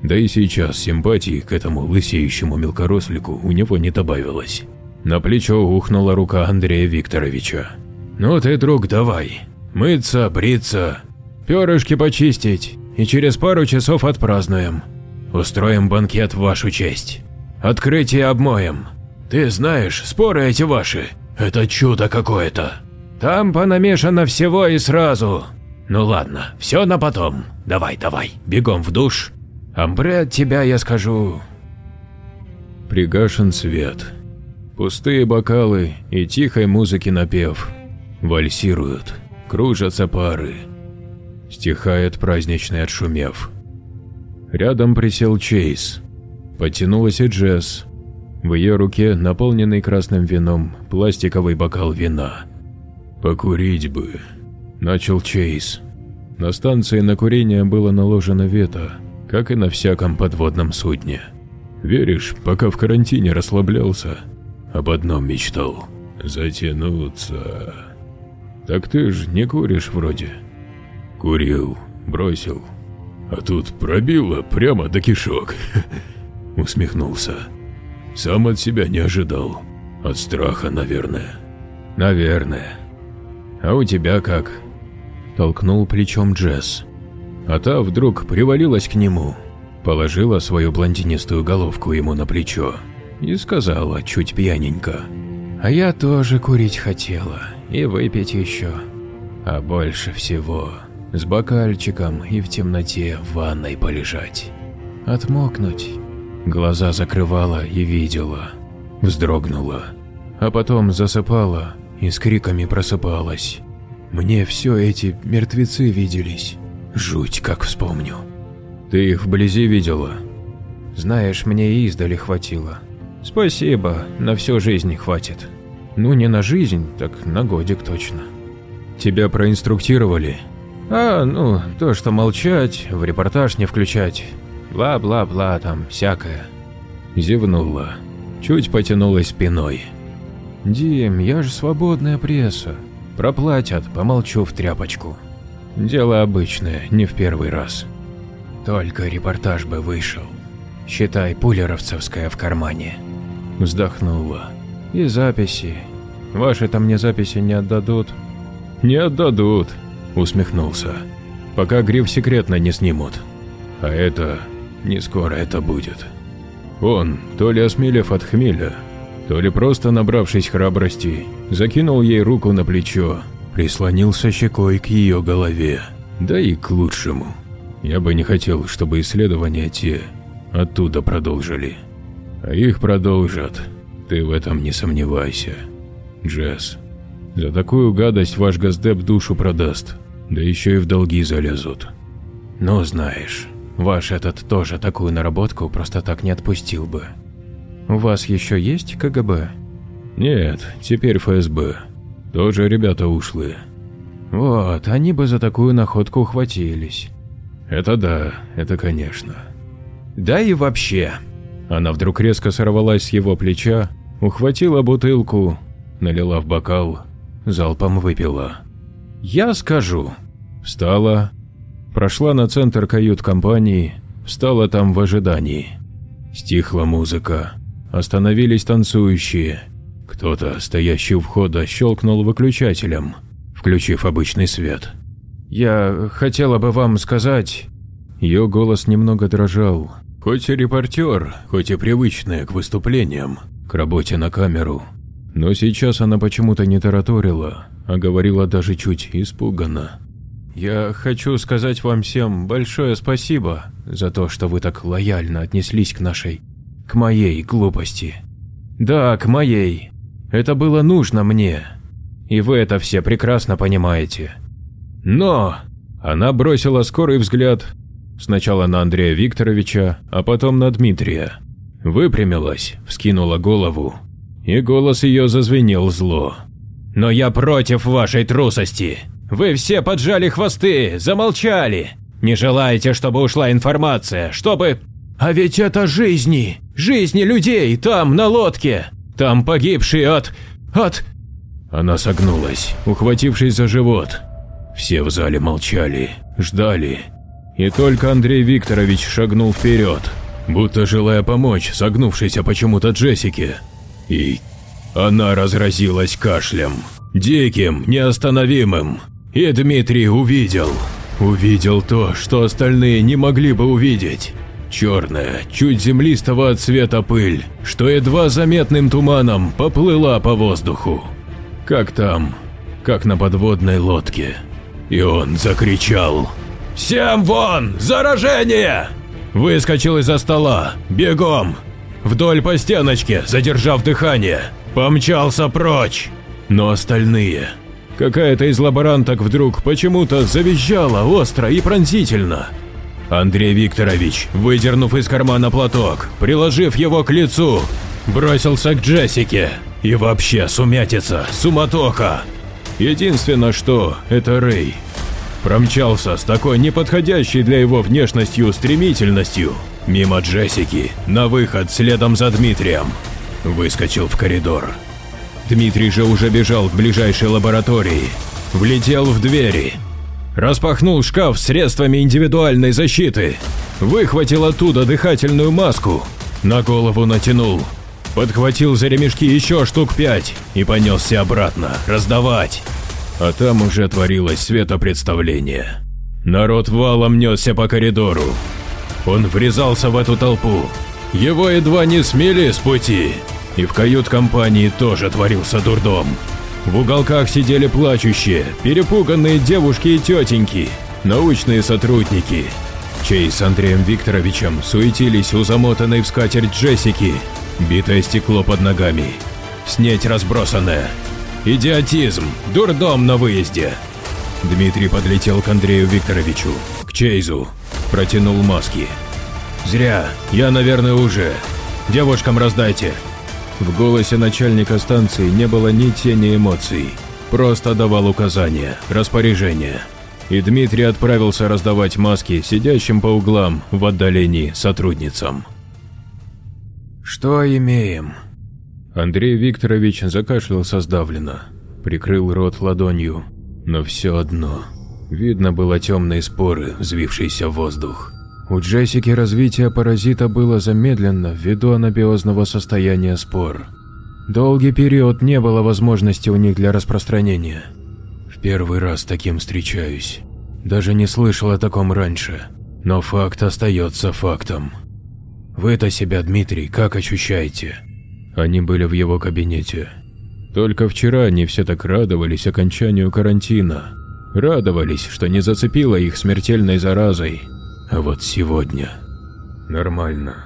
Да и сейчас симпатии к этому лысеющему мелкорослику у него не добавилось. На плечо ухнула рука Андрея Викторовича. «Ну ты, друг, давай. Мыться, бриться, перышки почистить, и через пару часов отпразднуем. Устроим банкет в вашу честь». Открытие обмоем. Ты знаешь, споры эти ваши. Это чудо какое-то. Там понамешано всего и сразу. Ну ладно, все на потом. Давай, давай, бегом в душ. Амбре от тебя я скажу. Пригашен свет. Пустые бокалы и тихой музыки напев. Вальсируют, кружатся пары. Стихает праздничный отшумев. Рядом присел Чейз, Подтянулась и Джесс. В ее руке, наполненный красным вином, пластиковый бокал вина. «Покурить бы», – начал Чейз. На станции на курение было наложено вето, как и на всяком подводном судне. Веришь, пока в карантине расслаблялся, об одном мечтал – затянуться. Так ты ж не куришь вроде. Курил, бросил. А тут пробило прямо до кишок. усмехнулся. Сам от себя не ожидал. От страха, наверное. Наверное. А у тебя как? Толкнул плечом Джесс. А та вдруг привалилась к нему, положила свою блондинистую головку ему на плечо и сказала чуть пьяненько. А я тоже курить хотела и выпить еще. А больше всего с бокальчиком и в темноте в ванной полежать. Отмокнуть Глаза закрывала и видела. Вздрогнула. А потом засыпала и с криками просыпалась. Мне все эти мертвецы виделись. Жуть, как вспомню. Ты их вблизи видела? Знаешь, мне и издали хватило. Спасибо, на всю жизнь хватит. Ну, не на жизнь, так на годик точно. Тебя проинструктировали? А, ну, то, что молчать, в репортаж не включать, Бла-бла-бла там, всякое. Зевнула. чуть потянулась спиной. «Дим, я же свободная пресса. Проплатят, помолчу в тряпочку. Дело обычное, не в первый раз. Только репортаж бы вышел. Считай, пулеровцевская в кармане». Вздохнула. «И записи. Ваши-то мне записи не отдадут?» «Не отдадут», усмехнулся. «Пока гриф секретно не снимут. А это... не скоро это будет». Он, то ли осмелев от хмеля, то ли просто набравшись храбрости, закинул ей руку на плечо, прислонился щекой к ее голове. Да и к лучшему. Я бы не хотел, чтобы исследования те оттуда продолжили. А их продолжат, ты в этом не сомневайся. Джесс, за такую гадость ваш газдеп душу продаст, да еще и в долги залезут. Но знаешь, ваш этот тоже такую наработку просто так не отпустил бы. У вас еще есть КГБ? Нет, теперь ФСБ. Тоже ребята ушлые. Вот, они бы за такую находку ухватились. Это да, это конечно. Да и вообще. Она вдруг резко сорвалась с его плеча, ухватила бутылку, налила в бокал, залпом выпила. «Я скажу». Встала, прошла на центр кают-компании, встала там в ожидании. Стихла музыка, остановились танцующие. Кто-то, стоящий у входа, щелкнул выключателем, включив обычный свет. «Я хотела бы вам сказать...» Ее голос немного дрожал. Хоть и репортер, хоть и привычная к выступлениям, к работе на камеру. Но сейчас она почему-то не тараторила, а говорила даже чуть испуганно. «Я хочу сказать вам всем большое спасибо за то, что вы так лояльно отнеслись к нашей... к моей глупости. Да, к моей. Это было нужно мне. И вы это все прекрасно понимаете. Но...» Она бросила скорый взгляд сначала на Андрея Викторовича, а потом на Дмитрия. Выпрямилась, вскинула голову, и голос ее зазвенел зло. Но я против вашей трусости. Вы все поджали хвосты, замолчали. Не желаете, чтобы ушла информация, чтобы... А ведь это жизни, жизни людей там, на лодке. Там погибшие от... от... Она согнулась, ухватившись за живот. Все в зале молчали, ждали. И только Андрей Викторович шагнул вперед, будто желая помочь согнувшейся почему-то Джессике. И она разразилась кашлем, диким, неостановимым. И Дмитрий увидел, увидел то, что остальные не могли бы увидеть. Черная, чуть землистого от цвета пыль, что едва заметным туманом поплыла по воздуху. Как там, как на подводной лодке. И он закричал «Всем вон! Заражение!» Выскочил из-за стола, бегом, вдоль по стеночке, задержав дыхание. Помчался прочь. Но остальные... Какая-то из лаборанток вдруг почему-то завизжала остро и пронзительно. Андрей Викторович, выдернув из кармана платок, приложив его к лицу, бросился к Джессике. И вообще сумятица, суматоха. Единственное что, это Рэй. Промчался с такой неподходящей для его внешностью стремительностью, мимо Джессики, на выход следом за Дмитрием. Выскочил в коридор. Дмитрий же уже бежал к ближайшей лаборатории. Влетел в двери. Распахнул шкаф с средствами индивидуальной защиты. Выхватил оттуда дыхательную маску. На голову натянул. Подхватил за ремешки еще штук пять и понесся обратно, раздавать. А там уже творилось светопредставление. Народ валом несся по коридору. Он врезался в эту толпу. Его едва не смели с пути. И в кают-компании тоже творился дурдом. В уголках сидели плачущие, перепуганные девушки и тетеньки, научные сотрудники. Чей с Андреем Викторовичем суетились у замотанной в скатерть Джессики, битое стекло под ногами, снеть разбросанная. Идиотизм, дурдом на выезде. Дмитрий подлетел к Андрею Викторовичу, к Чейзу, протянул маски. «Зря, я, наверное, уже. Девушкам раздайте, в голосе начальника станции не было ни тени эмоций, просто давал указания, распоряжения. И Дмитрий отправился раздавать маски сидящим по углам в отдалении сотрудницам. «Что имеем?» Андрей Викторович закашлялся сдавленно, прикрыл рот ладонью, но все одно. Видно было темные споры, взвившиеся в воздух. У Джессики развитие паразита было замедлено ввиду анабиозного состояния спор. Долгий период не было возможности у них для распространения. В первый раз таким встречаюсь. Даже не слышал о таком раньше. Но факт остается фактом. Вы-то себя, Дмитрий, как ощущаете? Они были в его кабинете. Только вчера они все так радовались окончанию карантина. Радовались, что не зацепило их смертельной заразой. А вот сегодня... Нормально.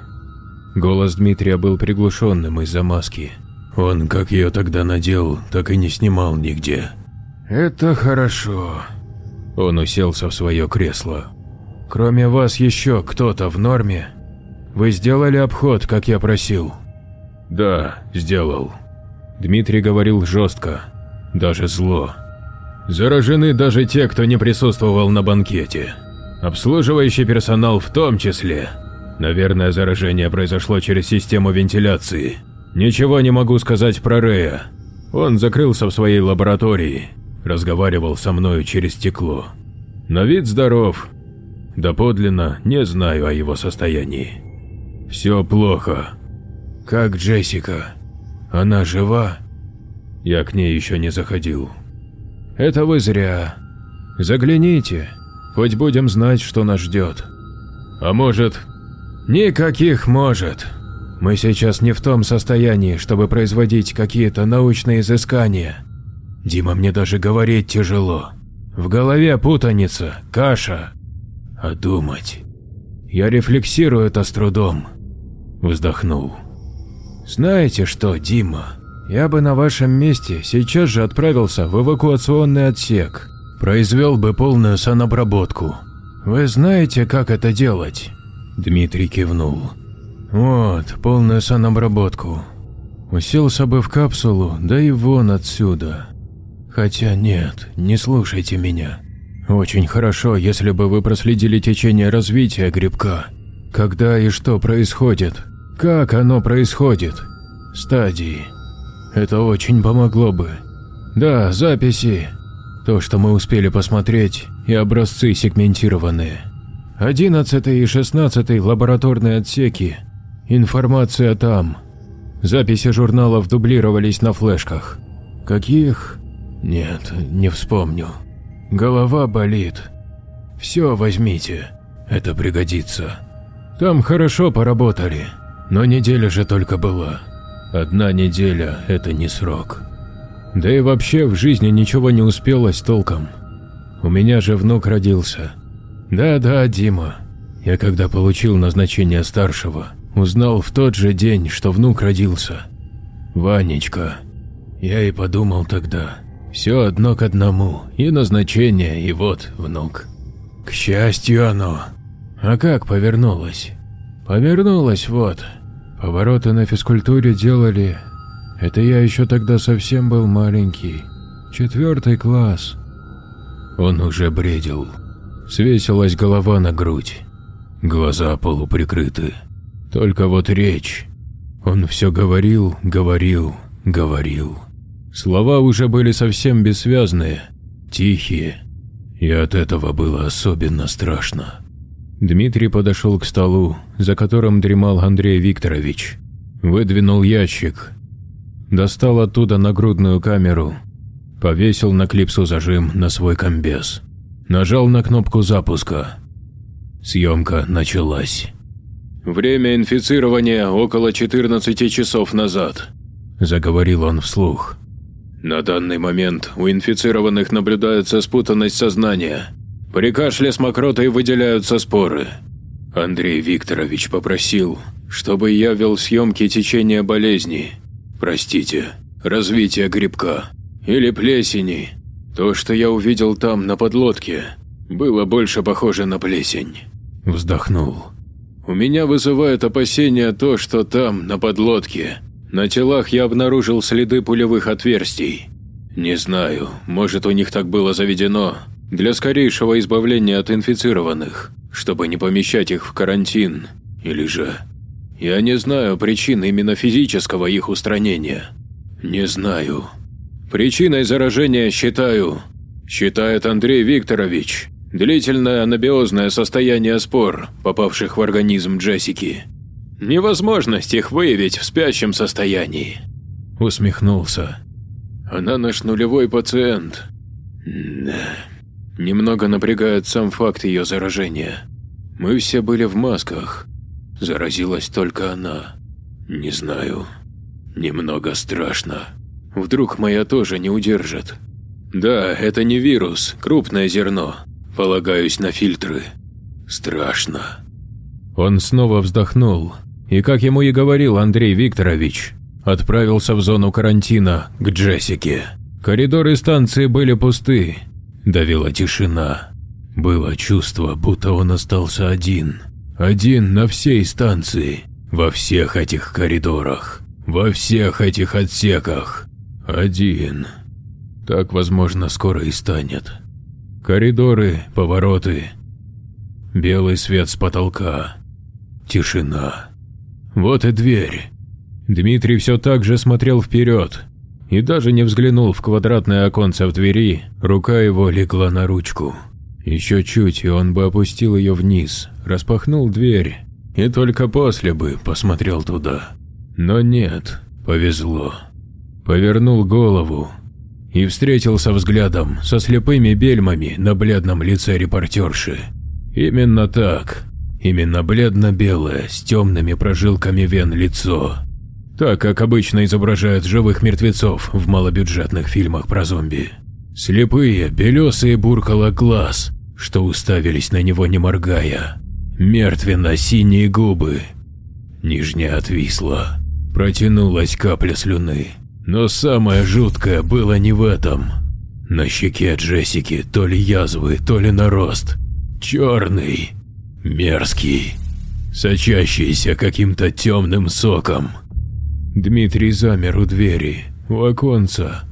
Голос Дмитрия был приглушенным из-за маски. Он, как ее тогда надел, так и не снимал нигде. «Это хорошо». Он уселся в свое кресло. «Кроме вас еще кто-то в норме? Вы сделали обход, как я просил?» «Да, сделал». Дмитрий говорил жестко, даже зло. «Заражены даже те, кто не присутствовал на банкете. Обслуживающий персонал в том числе. Наверное, заражение произошло через систему вентиляции. Ничего не могу сказать про Рея. Он закрылся в своей лаборатории, разговаривал со мною через стекло. На вид здоров. Доподлинно не знаю о его состоянии. Все плохо. Как Джессика? Она жива? Я к ней еще не заходил. Это вы зря. Загляните, хоть будем знать, что нас ждет. А может... Никаких может. Мы сейчас не в том состоянии, чтобы производить какие-то научные изыскания. Дима, мне даже говорить тяжело. В голове путаница, каша. А думать... Я рефлексирую это с трудом. Вздохнул. Знаете что, Дима, я бы на вашем месте сейчас же отправился в эвакуационный отсек. Произвел бы полную санобработку. Вы знаете, как это делать? Дмитрий кивнул. Вот, полную санобработку. Уселся бы в капсулу, да и вон отсюда. Хотя нет, не слушайте меня. Очень хорошо, если бы вы проследили течение развития грибка. Когда и что происходит, как оно происходит, стадии. Это очень помогло бы. Да, записи. То, что мы успели посмотреть, и образцы сегментированные. Одиннадцатый и шестнадцатый лабораторные отсеки. Информация там. Записи журналов дублировались на флешках. Каких? Нет, не вспомню. Голова болит. Все возьмите, это пригодится. Там хорошо поработали, но неделя же только была. Одна неделя – это не срок. Да и вообще в жизни ничего не успелось толком. У меня же внук родился. Да-да, Дима. Я когда получил назначение старшего, узнал в тот же день, что внук родился. Ванечка. Я и подумал тогда, все одно к одному, и назначение, и вот внук. К счастью оно. А как повернулось? Повернулось вот. Повороты на физкультуре делали. Это я еще тогда совсем был маленький. Четвертый класс. Он уже бредил. Свесилась голова на грудь. Глаза полуприкрыты. Только вот речь. Он все говорил, говорил, говорил. Слова уже были совсем бессвязные, тихие, и от этого было особенно страшно. Дмитрий подошел к столу, за которым дремал Андрей Викторович. Выдвинул ящик. Достал оттуда нагрудную камеру. Повесил на клипсу зажим на свой комбез. Нажал на кнопку запуска. Съемка началась. «Время инфицирования около 14 часов назад», – заговорил он вслух. «На данный момент у инфицированных наблюдается спутанность сознания. При кашле с мокротой выделяются споры. Андрей Викторович попросил, чтобы я вел съемки течения болезни. Простите, развития грибка. Или плесени. То, что я увидел там, на подлодке, было больше похоже на плесень. Вздохнул. У меня вызывает опасения то, что там, на подлодке, на телах я обнаружил следы пулевых отверстий. Не знаю, может у них так было заведено, для скорейшего избавления от инфицированных, чтобы не помещать их в карантин, или же... Я не знаю причин именно физического их устранения. Не знаю. Причиной заражения считаю, считает Андрей Викторович, длительное анабиозное состояние спор, попавших в организм Джессики. Невозможность их выявить в спящем состоянии. Усмехнулся. Она наш нулевой пациент. Да. Немного напрягает сам факт ее заражения. Мы все были в масках. Заразилась только она. Не знаю. Немного страшно. Вдруг моя тоже не удержит. Да, это не вирус, крупное зерно. Полагаюсь на фильтры. Страшно. Он снова вздохнул. И, как ему и говорил Андрей Викторович, отправился в зону карантина к Джессике. Коридоры станции были пусты. Давила тишина. Было чувство, будто он остался один. Один на всей станции, во всех этих коридорах, во всех этих отсеках. Один. Так, возможно, скоро и станет. Коридоры, повороты. Белый свет с потолка. Тишина. Вот и дверь. Дмитрий все так же смотрел вперед и даже не взглянул в квадратное оконце в двери, рука его легла на ручку. Еще чуть, и он бы опустил ее вниз, распахнул дверь, и только после бы посмотрел туда. Но нет, повезло. Повернул голову и встретился взглядом со слепыми бельмами на бледном лице репортерши. Именно так, именно бледно-белое, с темными прожилками вен лицо. Так, как обычно изображают живых мертвецов в малобюджетных фильмах про зомби. Слепые, белесые буркала глаз, что уставились на него не моргая. Мертвенно-синие губы. Нижняя отвисла. Протянулась капля слюны. Но самое жуткое было не в этом. На щеке Джессики то ли язвы, то ли нарост. Черный. Мерзкий. Сочащийся каким-то темным соком. Дмитрий замер у двери, у оконца.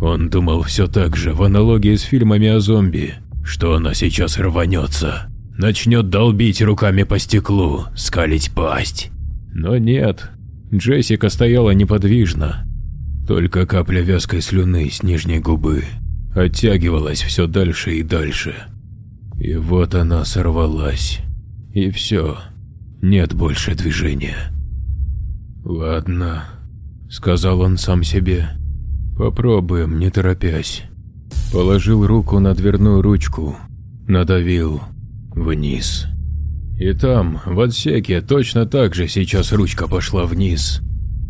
Он думал все так же, в аналогии с фильмами о зомби, что она сейчас рванется, начнет долбить руками по стеклу, скалить пасть. Но нет, Джессика стояла неподвижно. Только капля вязкой слюны с нижней губы оттягивалась все дальше и дальше. И вот она сорвалась. И все, нет больше движения. «Ладно», — сказал он сам себе. «Попробуем, не торопясь». Положил руку на дверную ручку, надавил вниз. И там, в отсеке, точно так же сейчас ручка пошла вниз.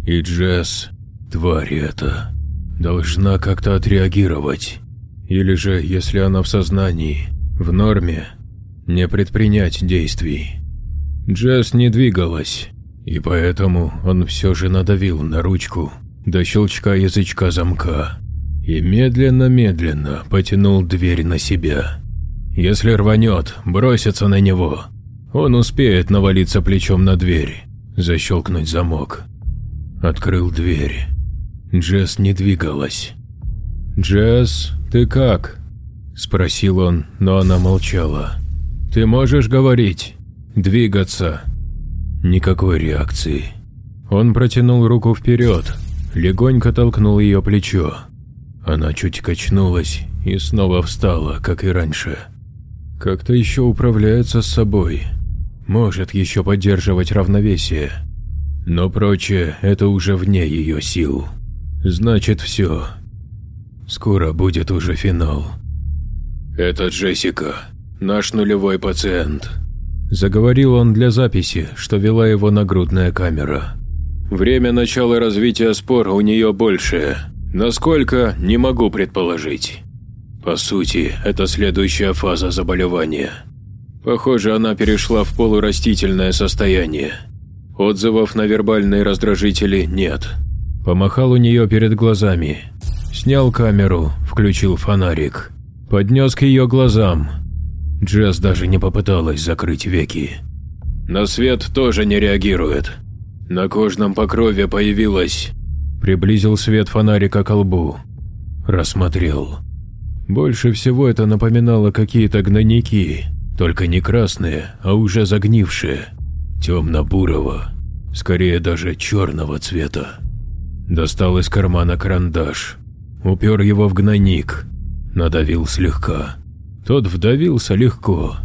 И Джесс, тварь эта, должна как-то отреагировать. Или же, если она в сознании, в норме, не предпринять действий. Джесс не двигалась, и поэтому он все же надавил на ручку до щелчка язычка замка и медленно-медленно потянул дверь на себя. Если рванет, бросится на него, он успеет навалиться плечом на дверь, защелкнуть замок. Открыл дверь. Джесс не двигалась. «Джесс, ты как?» – спросил он, но она молчала. «Ты можешь говорить? Двигаться?» Никакой реакции. Он протянул руку вперед, легонько толкнул ее плечо. Она чуть качнулась и снова встала, как и раньше. Как-то еще управляется с собой. Может еще поддерживать равновесие. Но прочее – это уже вне ее сил. Значит, все. Скоро будет уже финал. «Это Джессика, наш нулевой пациент», Заговорил он для записи, что вела его нагрудная камера. Время начала развития спора у нее большее. Насколько, не могу предположить. По сути, это следующая фаза заболевания. Похоже, она перешла в полурастительное состояние. Отзывов на вербальные раздражители нет. Помахал у нее перед глазами. Снял камеру, включил фонарик. Поднес к ее глазам, Джесс даже не попыталась закрыть веки. На свет тоже не реагирует. На кожном покрове появилась... Приблизил свет фонарика к лбу. Рассмотрел. Больше всего это напоминало какие-то гнойники, только не красные, а уже загнившие, темно-бурого, скорее даже черного цвета. Достал из кармана карандаш, упер его в гнойник, надавил слегка. Тот вдавился легко,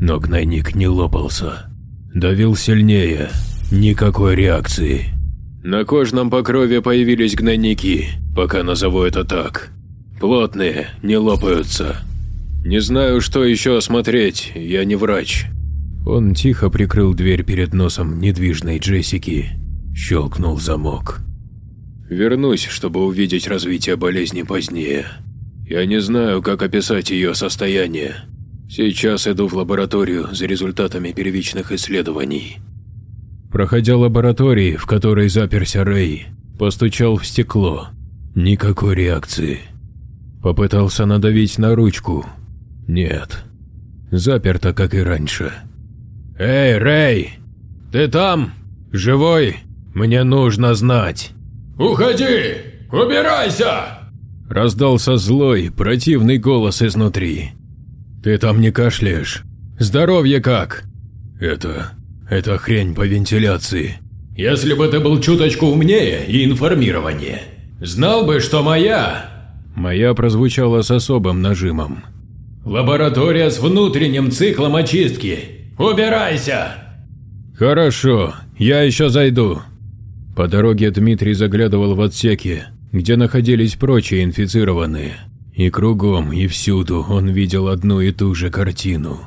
но гнойник не лопался. Давил сильнее, никакой реакции. На кожном покрове появились гнойники, пока назову это так. Плотные, не лопаются. Не знаю, что еще осмотреть, я не врач. Он тихо прикрыл дверь перед носом недвижной Джессики. Щелкнул замок. Вернусь, чтобы увидеть развитие болезни позднее. Я не знаю, как описать ее состояние. Сейчас иду в лабораторию за результатами первичных исследований. Проходя лаборатории, в которой заперся Рэй, постучал в стекло. Никакой реакции. Попытался надавить на ручку. Нет. Заперто, как и раньше. «Эй, Рэй! Ты там? Живой? Мне нужно знать!» «Уходи! Убирайся!» Раздался злой, противный голос изнутри. «Ты там не кашляешь? Здоровье как?» «Это... это хрень по вентиляции». «Если бы ты был чуточку умнее и информированнее, знал бы, что моя...» Моя прозвучала с особым нажимом. «Лаборатория с внутренним циклом очистки. Убирайся!» «Хорошо, я еще зайду». По дороге Дмитрий заглядывал в отсеки, где находились прочие инфицированные. И кругом, и всюду он видел одну и ту же картину.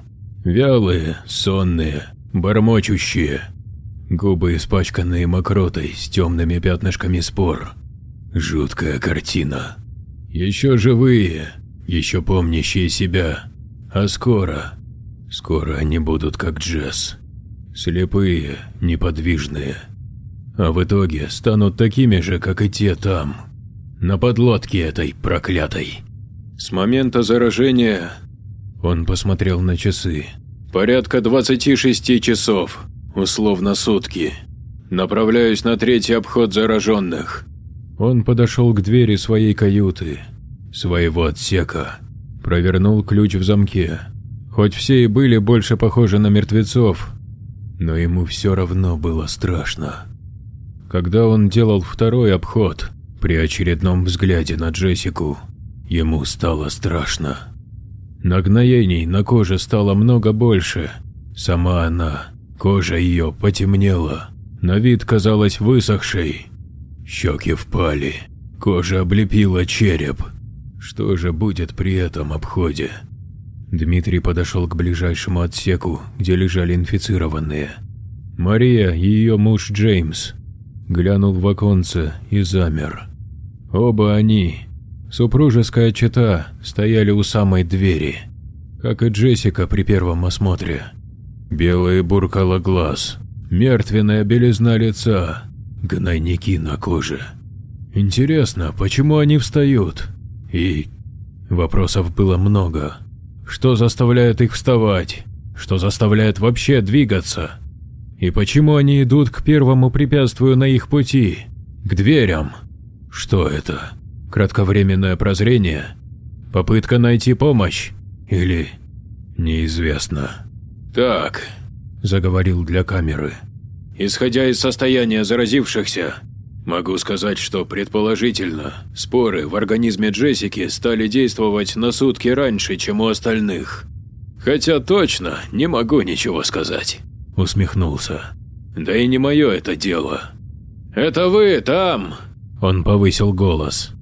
Вялые, сонные, бормочущие. Губы испачканные мокротой с темными пятнышками спор. Жуткая картина. Еще живые, еще помнящие себя. А скоро, скоро они будут как Джесс. Слепые, неподвижные. А в итоге станут такими же, как и те там. На подлодке этой проклятой. С момента заражения он посмотрел на часы. Порядка 26 часов, условно сутки. Направляюсь на третий обход зараженных. Он подошел к двери своей каюты, своего отсека, провернул ключ в замке. Хоть все и были больше похожи на мертвецов, но ему все равно было страшно. Когда он делал второй обход, при очередном взгляде на Джессику, ему стало страшно. Нагноений на коже стало много больше. Сама она, кожа ее потемнела, на вид казалась высохшей. Щеки впали, кожа облепила череп. Что же будет при этом обходе? Дмитрий подошел к ближайшему отсеку, где лежали инфицированные. Мария и ее муж Джеймс. Глянул в оконце и замер. Оба они, супружеская чета, стояли у самой двери, как и Джессика при первом осмотре. Белые буркало глаз, мертвенная белизна лица, гнойники на коже. Интересно, почему они встают? И вопросов было много. Что заставляет их вставать? Что заставляет вообще двигаться? И почему они идут к первому препятствию на их пути? К дверям? Что это? Кратковременное прозрение? Попытка найти помощь? Или... неизвестно. «Так», – заговорил для камеры. «Исходя из состояния заразившихся, могу сказать, что предположительно споры в организме Джессики стали действовать на сутки раньше, чем у остальных. Хотя точно не могу ничего сказать», – усмехнулся. «Да и не мое это дело». «Это вы там?» Он повысил голос.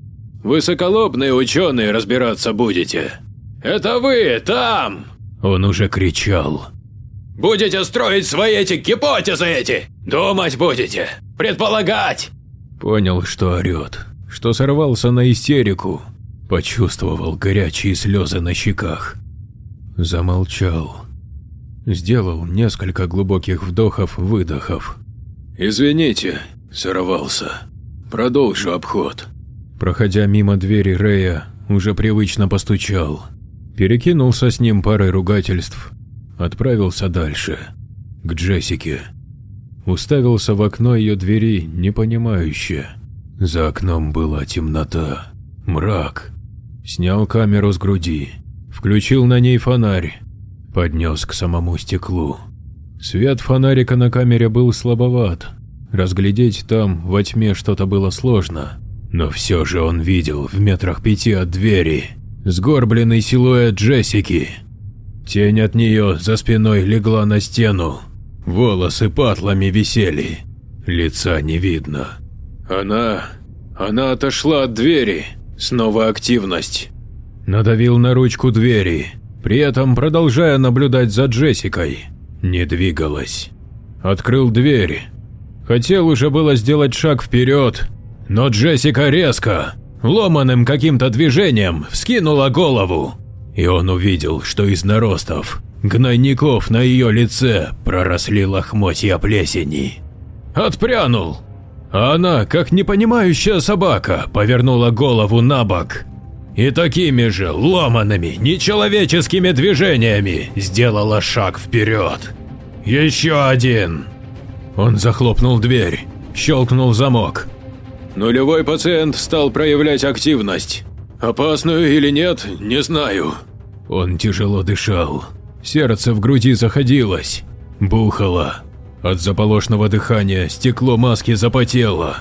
«Высоколобные ученые разбираться будете. Это вы там!» Он уже кричал. «Будете строить свои эти гипотезы эти! Думать будете! Предполагать!» Понял, что орет, что сорвался на истерику. Почувствовал горячие слезы на щеках. Замолчал. Сделал несколько глубоких вдохов-выдохов. «Извините, сорвался. Продолжу обход». Проходя мимо двери Рэя, уже привычно постучал. Перекинулся с ним парой ругательств. Отправился дальше. К Джессике. Уставился в окно ее двери, непонимающе. За окном была темнота. Мрак. Снял камеру с груди. Включил на ней фонарь. Поднес к самому стеклу. Свет фонарика на камере был слабоват, Разглядеть там во тьме что-то было сложно, но все же он видел в метрах пяти от двери сгорбленный силуэт Джессики. Тень от нее за спиной легла на стену, волосы патлами висели, лица не видно. Она... она отошла от двери, снова активность. Надавил на ручку двери, при этом продолжая наблюдать за Джессикой. Не двигалась. Открыл дверь. Хотел уже было сделать шаг вперед, но Джессика резко, ломаным каким-то движением, вскинула голову. И он увидел, что из наростов, гнойников на ее лице проросли лохмотья плесени. Отпрянул. А она, как непонимающая собака, повернула голову на бок и такими же ломанными, нечеловеческими движениями сделала шаг вперед. Еще один. Он захлопнул дверь, щелкнул замок. Нулевой пациент стал проявлять активность. Опасную или нет, не знаю. Он тяжело дышал. Сердце в груди заходилось, бухало. От заполошного дыхания стекло маски запотело.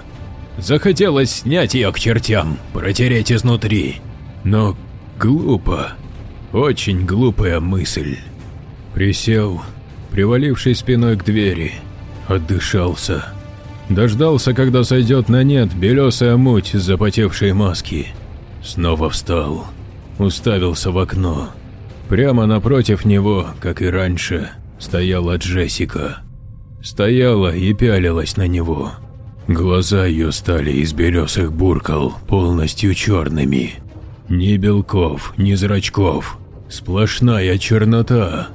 Захотелось снять ее к чертям, протереть изнутри. Но глупо, очень глупая мысль. Присел, привалившись спиной к двери, отдышался. Дождался, когда сойдет на нет белесая муть с запотевшей маски. Снова встал, уставился в окно. Прямо напротив него, как и раньше, стояла Джессика. Стояла и пялилась на него. Глаза ее стали из белесых буркал полностью черными. Ни белков, ни зрачков. Сплошная чернота.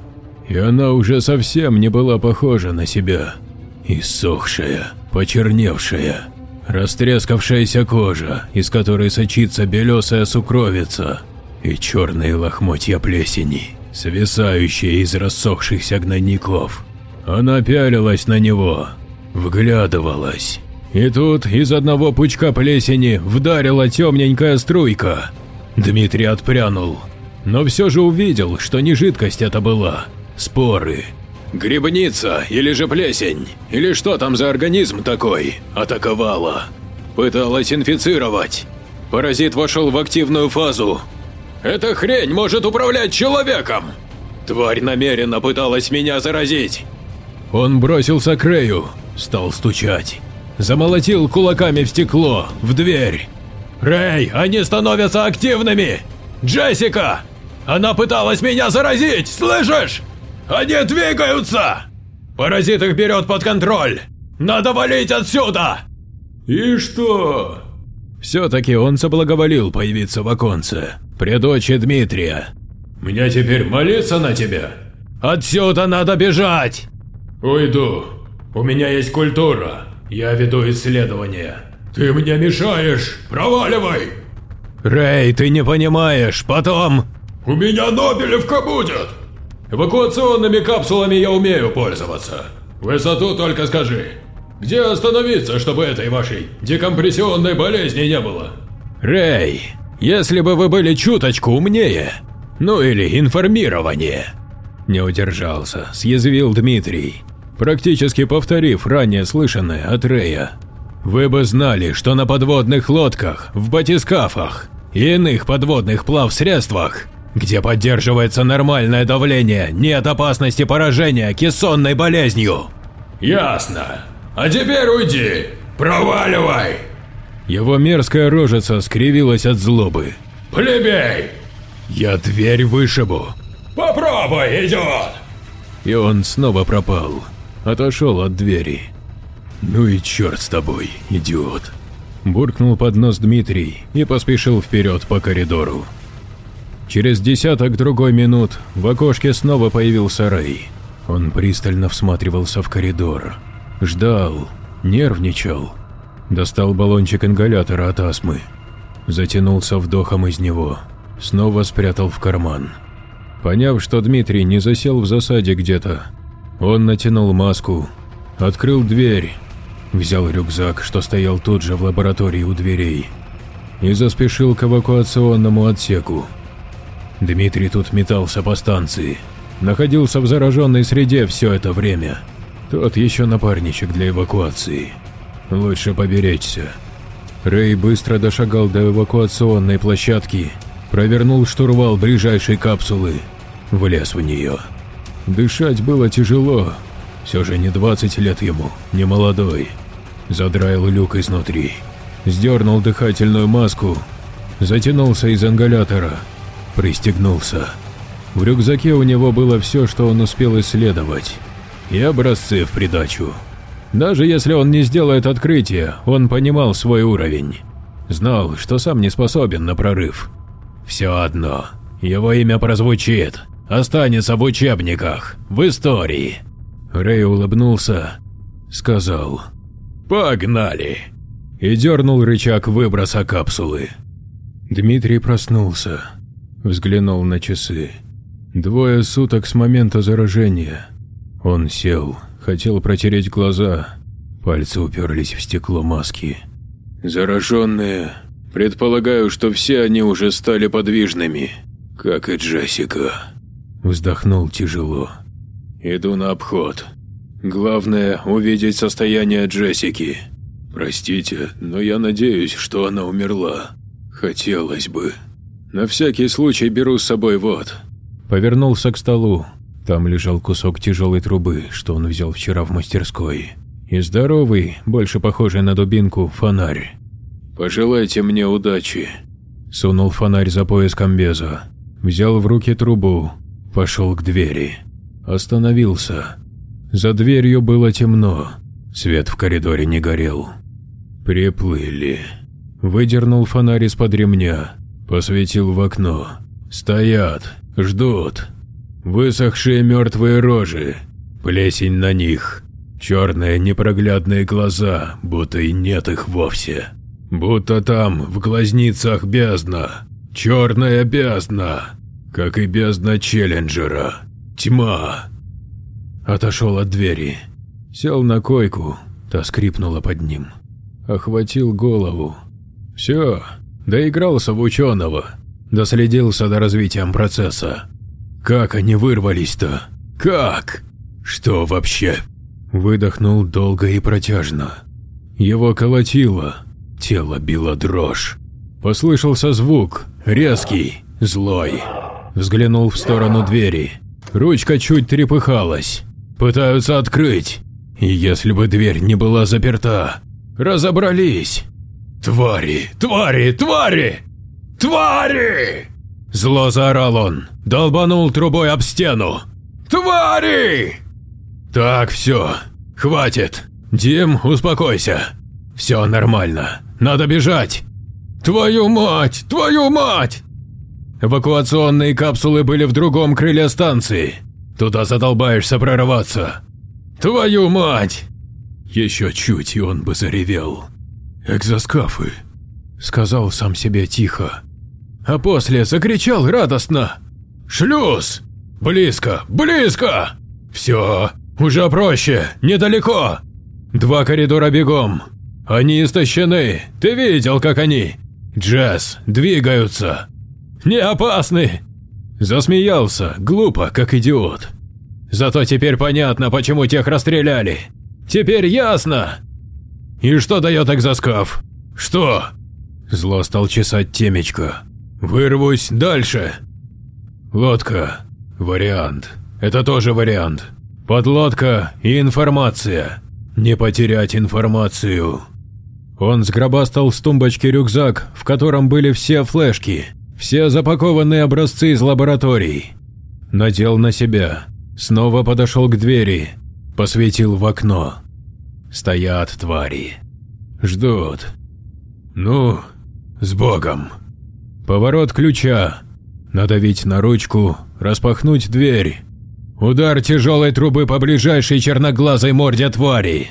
И она уже совсем не была похожа на себя. Иссохшая, почерневшая, растрескавшаяся кожа, из которой сочится белесая сукровица, и черные лохмотья плесени, свисающие из рассохшихся гнойников. Она пялилась на него, вглядывалась. И тут из одного пучка плесени вдарила темненькая струйка. Дмитрий отпрянул, но все же увидел, что не жидкость это была, споры. Грибница или же плесень, или что там за организм такой, атаковала. Пыталась инфицировать. Паразит вошел в активную фазу. Эта хрень может управлять человеком. Тварь намеренно пыталась меня заразить. Он бросился к Рэю, стал стучать. Замолотил кулаками в стекло, в дверь. «Рэй, они становятся активными! Джессика! Она пыталась меня заразить, слышишь? Они двигаются! Паразит их берет под контроль! Надо валить отсюда!» «И что?» Все-таки он соблаговолил появиться в оконце, при дочи Дмитрия. «Мне теперь молиться на тебя?» «Отсюда надо бежать!» «Уйду. У меня есть культура. Я веду исследования. «Ты мне мешаешь! Проваливай!» «Рэй, ты не понимаешь, потом...» «У меня Нобелевка будет!» «Эвакуационными капсулами я умею пользоваться. Высоту только скажи. Где остановиться, чтобы этой вашей декомпрессионной болезни не было?» «Рэй, если бы вы были чуточку умнее, ну или информирование...» Не удержался, съязвил Дмитрий, практически повторив ранее слышанное от Рэя. Вы бы знали, что на подводных лодках, в батискафах и иных подводных плавсредствах, где поддерживается нормальное давление, нет опасности поражения кессонной болезнью. Ясно. А теперь уйди. Проваливай. Его мерзкая рожица скривилась от злобы. Плебей! Я дверь вышибу. Попробуй, идиот! И он снова пропал. Отошел от двери. «Ну и черт с тобой, идиот!» Буркнул под нос Дмитрий и поспешил вперед по коридору. Через десяток другой минут в окошке снова появился Рэй. Он пристально всматривался в коридор. Ждал, нервничал. Достал баллончик ингалятора от астмы. Затянулся вдохом из него. Снова спрятал в карман. Поняв, что Дмитрий не засел в засаде где-то, он натянул маску, открыл дверь взял рюкзак, что стоял тут же в лаборатории у дверей, и заспешил к эвакуационному отсеку. Дмитрий тут метался по станции, находился в зараженной среде все это время. Тот еще напарничек для эвакуации. Лучше поберечься. Рэй быстро дошагал до эвакуационной площадки, провернул штурвал ближайшей капсулы, влез в нее. Дышать было тяжело, все же не 20 лет ему, не молодой. Задраил люк изнутри, сдернул дыхательную маску, затянулся из ингалятора, пристегнулся. В рюкзаке у него было все, что он успел исследовать, и образцы в придачу. Даже если он не сделает открытие, он понимал свой уровень. Знал, что сам не способен на прорыв. Все одно, его имя прозвучит, останется в учебниках, в истории. Рэй улыбнулся, сказал «Погнали!» и дернул рычаг выброса капсулы. Дмитрий проснулся, взглянул на часы. Двое суток с момента заражения. Он сел, хотел протереть глаза, пальцы уперлись в стекло маски. Зараженные. Предполагаю, что все они уже стали подвижными, как и Джессика. Вздохнул тяжело. Иду на обход. Главное – увидеть состояние Джессики. Простите, но я надеюсь, что она умерла. Хотелось бы. На всякий случай беру с собой вот. Повернулся к столу. Там лежал кусок тяжелой трубы, что он взял вчера в мастерской. И здоровый, больше похожий на дубинку, фонарь. «Пожелайте мне удачи». Сунул фонарь за пояс комбеза. Взял в руки трубу. Пошел к двери. Остановился. За дверью было темно. Свет в коридоре не горел. Приплыли. Выдернул фонарь из-под ремня. Посветил в окно. Стоят. Ждут. Высохшие мертвые рожи, плесень на них, черные непроглядные глаза, будто и нет их вовсе. Будто там, в глазницах бездна, черная бездна, как и бездна Челленджера, тьма. Отошел от двери, сел на койку, та скрипнула под ним. Охватил голову. Все, доигрался в ученого, доследился до развития процесса. Как они вырвались-то? Как? Что вообще? Выдохнул долго и протяжно. Его колотило, тело било дрожь. Послышался звук, резкий, злой. Взглянул в сторону двери. Ручка чуть трепыхалась. Пытаются открыть. И если бы дверь не была заперта, разобрались. Твари, твари, твари! Твари! Зло заорал он, долбанул трубой об стену. «Твари!» «Так, все, хватит. Дим, успокойся. Все нормально, надо бежать». «Твою мать! Твою мать!» Эвакуационные капсулы были в другом крыле станции. Туда задолбаешься прорываться. «Твою мать!» Еще чуть, и он бы заревел. «Экзоскафы», — сказал сам себе тихо а после закричал радостно. «Шлюз! Близко! Близко! Все, уже проще, недалеко! Два коридора бегом. Они истощены, ты видел, как они? Джаз, двигаются. Не опасны!» Засмеялся, глупо, как идиот. Зато теперь понятно, почему тех расстреляли. Теперь ясно. И что дает экзоскаф? Что? Зло стал чесать темечко. Вырвусь дальше. Лодка. Вариант. Это тоже вариант. Подлодка и информация. Не потерять информацию. Он сгробастал с тумбочки рюкзак, в котором были все флешки, все запакованные образцы из лабораторий. Надел на себя. Снова подошел к двери. Посветил в окно. Стоят твари. Ждут. Ну, с Богом. Поворот ключа. Надавить на ручку, распахнуть дверь. Удар тяжелой трубы по ближайшей черноглазой морде твари.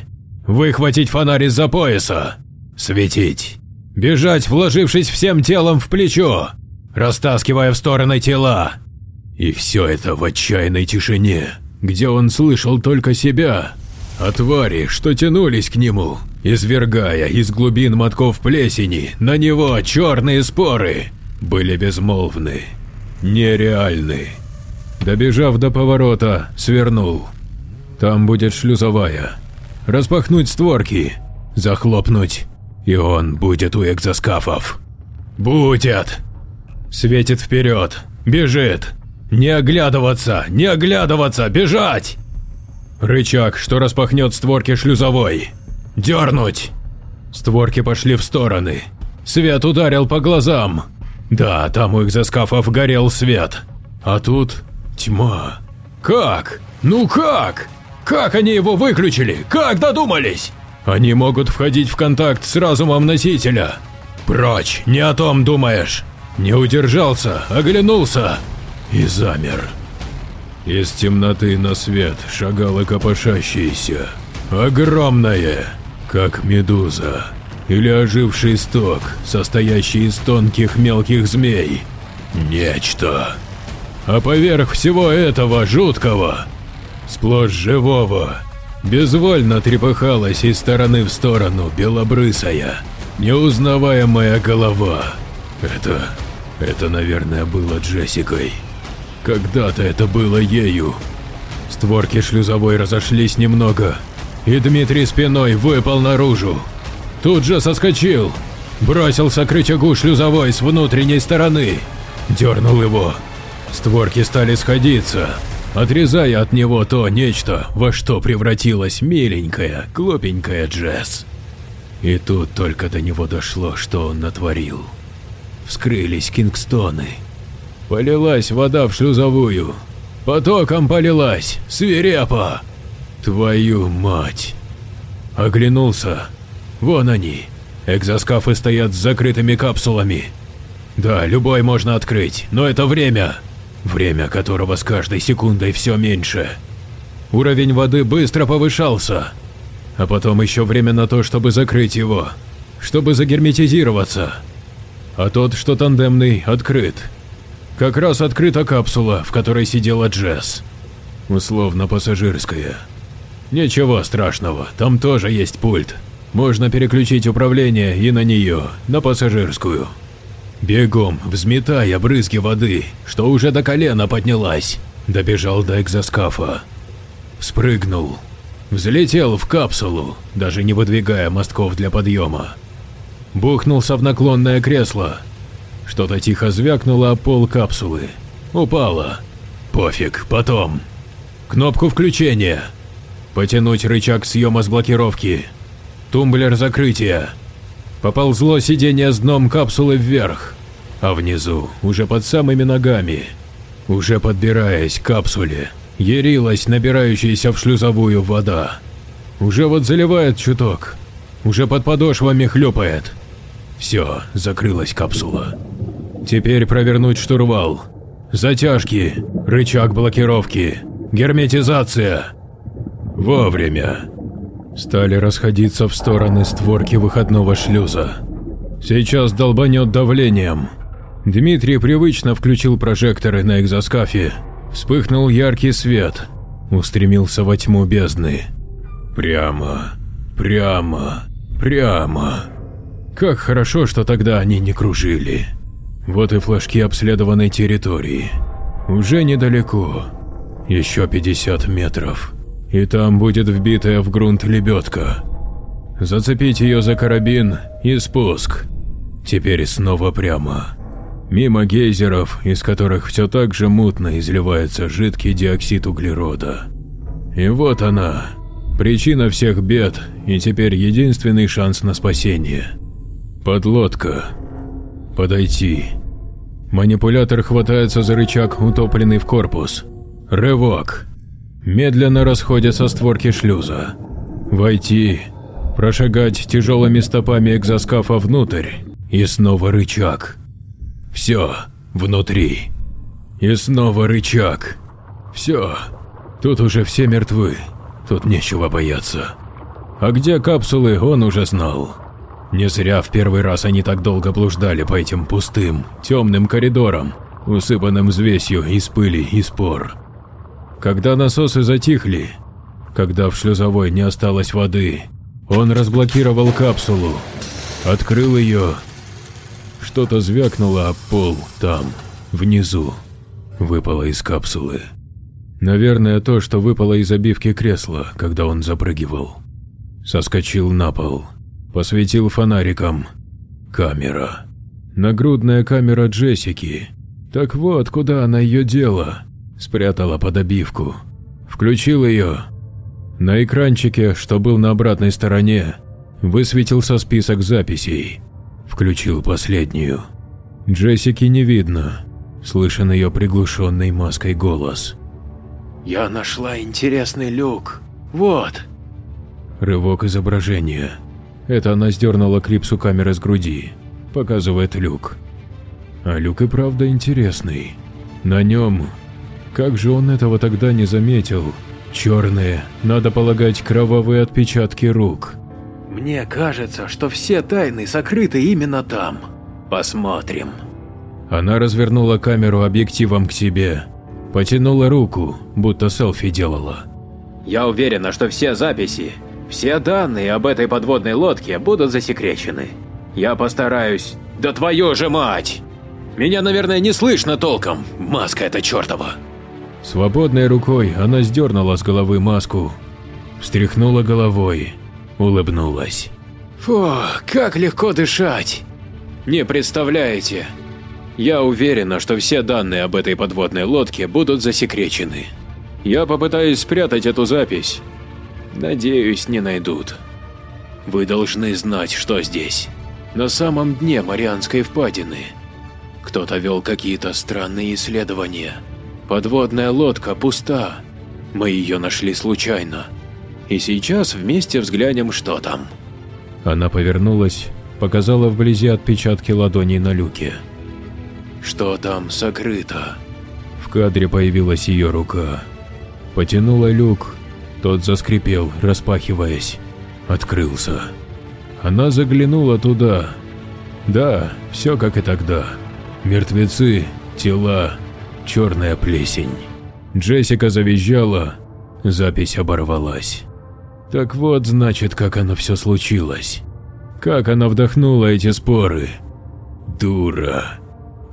Выхватить фонарь из-за пояса. Светить. Бежать, вложившись всем телом в плечо, растаскивая в стороны тела. И все это в отчаянной тишине, где он слышал только себя, а твари, что тянулись к нему, извергая из глубин мотков плесени на него черные споры были безмолвны, нереальны. Добежав до поворота, свернул. Там будет шлюзовая. Распахнуть створки. захлопнуть, и он будет у экзоскафов. Будет! Светит вперед, бежит. Не оглядываться, не оглядываться, бежать! Рычаг, что распахнет створки шлюзовой. Дернуть! Створки пошли в стороны. Свет ударил по глазам. Да, там у экзоскафов горел свет. А тут тьма. Как? Ну как? Как они его выключили? Как додумались? Они могут входить в контакт с разумом носителя. Прочь, не о том думаешь. Не удержался, оглянулся и замер. Из темноты на свет шагало копошащееся, огромное, как медуза, или оживший сток, состоящий из тонких мелких змей. Нечто. А поверх всего этого жуткого, сплошь живого, безвольно трепыхалась из стороны в сторону белобрысая, неузнаваемая голова. Это... это, наверное, было Джессикой. Когда-то это было ею. Створки шлюзовой разошлись немного, и Дмитрий спиной выпал наружу. Тут же соскочил, бросился к рычагу шлюзовой с внутренней стороны, дернул его. Створки стали сходиться, отрезая от него то нечто, во что превратилась миленькая, глупенькая Джесс. И тут только до него дошло, что он натворил. Вскрылись кингстоны. Полилась вода в шлюзовую. Потоком полилась, свирепо. Твою мать. Оглянулся. Вон они. Экзоскафы стоят с закрытыми капсулами. Да, любой можно открыть, но это время. Время которого с каждой секундой все меньше. Уровень воды быстро повышался. А потом еще время на то, чтобы закрыть его. Чтобы загерметизироваться. А тот, что тандемный, открыт. Как раз открыта капсула, в которой сидела Джесс. Условно пассажирская. Ничего страшного, там тоже есть пульт. Можно переключить управление и на нее, на пассажирскую. Бегом, взметая брызги воды, что уже до колена поднялась, добежал до экзоскафа. Спрыгнул. Взлетел в капсулу, даже не выдвигая мостков для подъема. Бухнулся в наклонное кресло. Что-то тихо звякнуло о пол капсулы. Упало. Пофиг, потом. Кнопку включения. Потянуть рычаг съема с блокировки. Тумблер закрытия. Поползло сиденье с дном капсулы вверх, а внизу, уже под самыми ногами, уже подбираясь к капсуле, ярилась набирающаяся в шлюзовую вода. Уже вот заливает чуток, уже под подошвами хлюпает. Все, закрылась капсула. Теперь провернуть штурвал. Затяжки, рычаг блокировки, герметизация. Вовремя. Стали расходиться в стороны створки выходного шлюза. Сейчас долбанет давлением. Дмитрий привычно включил прожекторы на экзоскафе. Вспыхнул яркий свет. Устремился во тьму бездны. Прямо, прямо, прямо. Как хорошо, что тогда они не кружили. Вот и флажки обследованной территории. Уже недалеко. Еще 50 метров и там будет вбитая в грунт лебедка. Зацепить ее за карабин и спуск. Теперь снова прямо. Мимо гейзеров, из которых все так же мутно изливается жидкий диоксид углерода. И вот она, причина всех бед и теперь единственный шанс на спасение. Подлодка. Подойти. Манипулятор хватается за рычаг, утопленный в корпус. Рывок. Медленно расходятся створки шлюза. Войти, прошагать тяжелыми стопами экзоскафа внутрь и снова рычаг. Все, внутри. И снова рычаг. Все, тут уже все мертвы, тут нечего бояться. А где капсулы, он уже знал. Не зря в первый раз они так долго блуждали по этим пустым, темным коридорам, усыпанным взвесью из пыли и спор. Когда насосы затихли, когда в шлюзовой не осталось воды, он разблокировал капсулу, открыл ее. Что-то звякнуло об пол там, внизу, выпало из капсулы. Наверное, то, что выпало из обивки кресла, когда он запрыгивал. Соскочил на пол, Посветил фонариком. Камера. Нагрудная камера Джессики. Так вот, куда она ее дела. Спрятала под обивку. Включил ее. На экранчике, что был на обратной стороне, высветился список записей. Включил последнюю. Джессики не видно. Слышен ее приглушенный маской голос. «Я нашла интересный люк. Вот!» Рывок изображения. Это она сдернула клипсу камеры с груди. Показывает люк. А люк и правда интересный. На нем... Как же он этого тогда не заметил? Черные, надо полагать, кровавые отпечатки рук. «Мне кажется, что все тайны сокрыты именно там. Посмотрим». Она развернула камеру объективом к себе. Потянула руку, будто селфи делала. «Я уверена, что все записи, все данные об этой подводной лодке будут засекречены. Я постараюсь... Да твою же мать! Меня, наверное, не слышно толком, маска эта чертова!» Свободной рукой она сдернула с головы маску, встряхнула головой, улыбнулась. «Фу, как легко дышать! Не представляете, я уверена, что все данные об этой подводной лодке будут засекречены. Я попытаюсь спрятать эту запись. Надеюсь, не найдут. Вы должны знать, что здесь. На самом дне Марианской впадины. Кто-то вел какие-то странные исследования. Подводная лодка пуста. Мы ее нашли случайно. И сейчас вместе взглянем, что там. Она повернулась, показала вблизи отпечатки ладоней на люке. Что там сокрыто? В кадре появилась ее рука. Потянула люк, тот заскрипел, распахиваясь. Открылся. Она заглянула туда. Да, все как и тогда. Мертвецы, тела, черная плесень. Джессика завизжала, запись оборвалась. Так вот, значит, как оно все случилось. Как она вдохнула эти споры. Дура.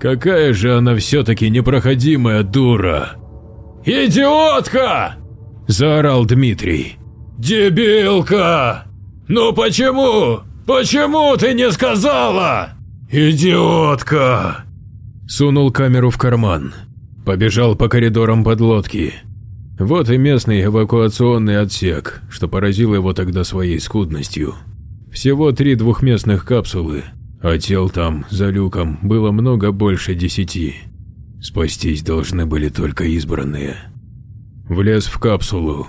Какая же она все-таки непроходимая дура! «Идиотка!» – заорал Дмитрий. «Дебилка! Ну почему? Почему ты не сказала? Идиотка!» Сунул камеру в карман. Побежал по коридорам подлодки. Вот и местный эвакуационный отсек, что поразил его тогда своей скудностью. Всего три двухместных капсулы, а тел там, за люком, было много больше десяти. Спастись должны были только избранные. Влез в капсулу.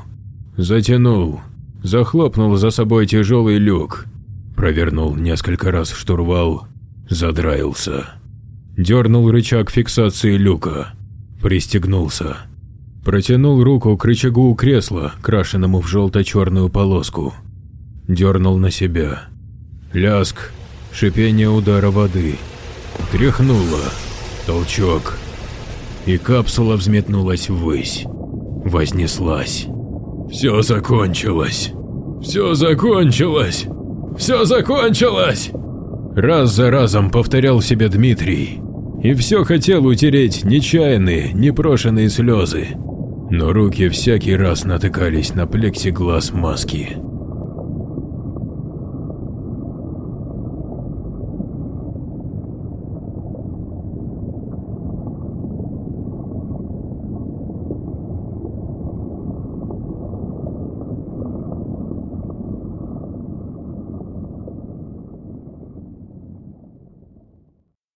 Затянул. Захлопнул за собой тяжелый люк. Провернул несколько раз штурвал. Задраился. Дернул рычаг фиксации люка. Пристегнулся. Протянул руку к рычагу у кресла, крашенному в желто-черную полоску. Дернул на себя. Ляск, шипение удара воды. Тряхнуло. Толчок. И капсула взметнулась ввысь. Вознеслась. Все закончилось. Все закончилось. Все закончилось. Раз за разом повторял себе Дмитрий. И все хотел утереть нечаянные, непрошенные слезы. Но руки всякий раз натыкались на плексиглаз маски.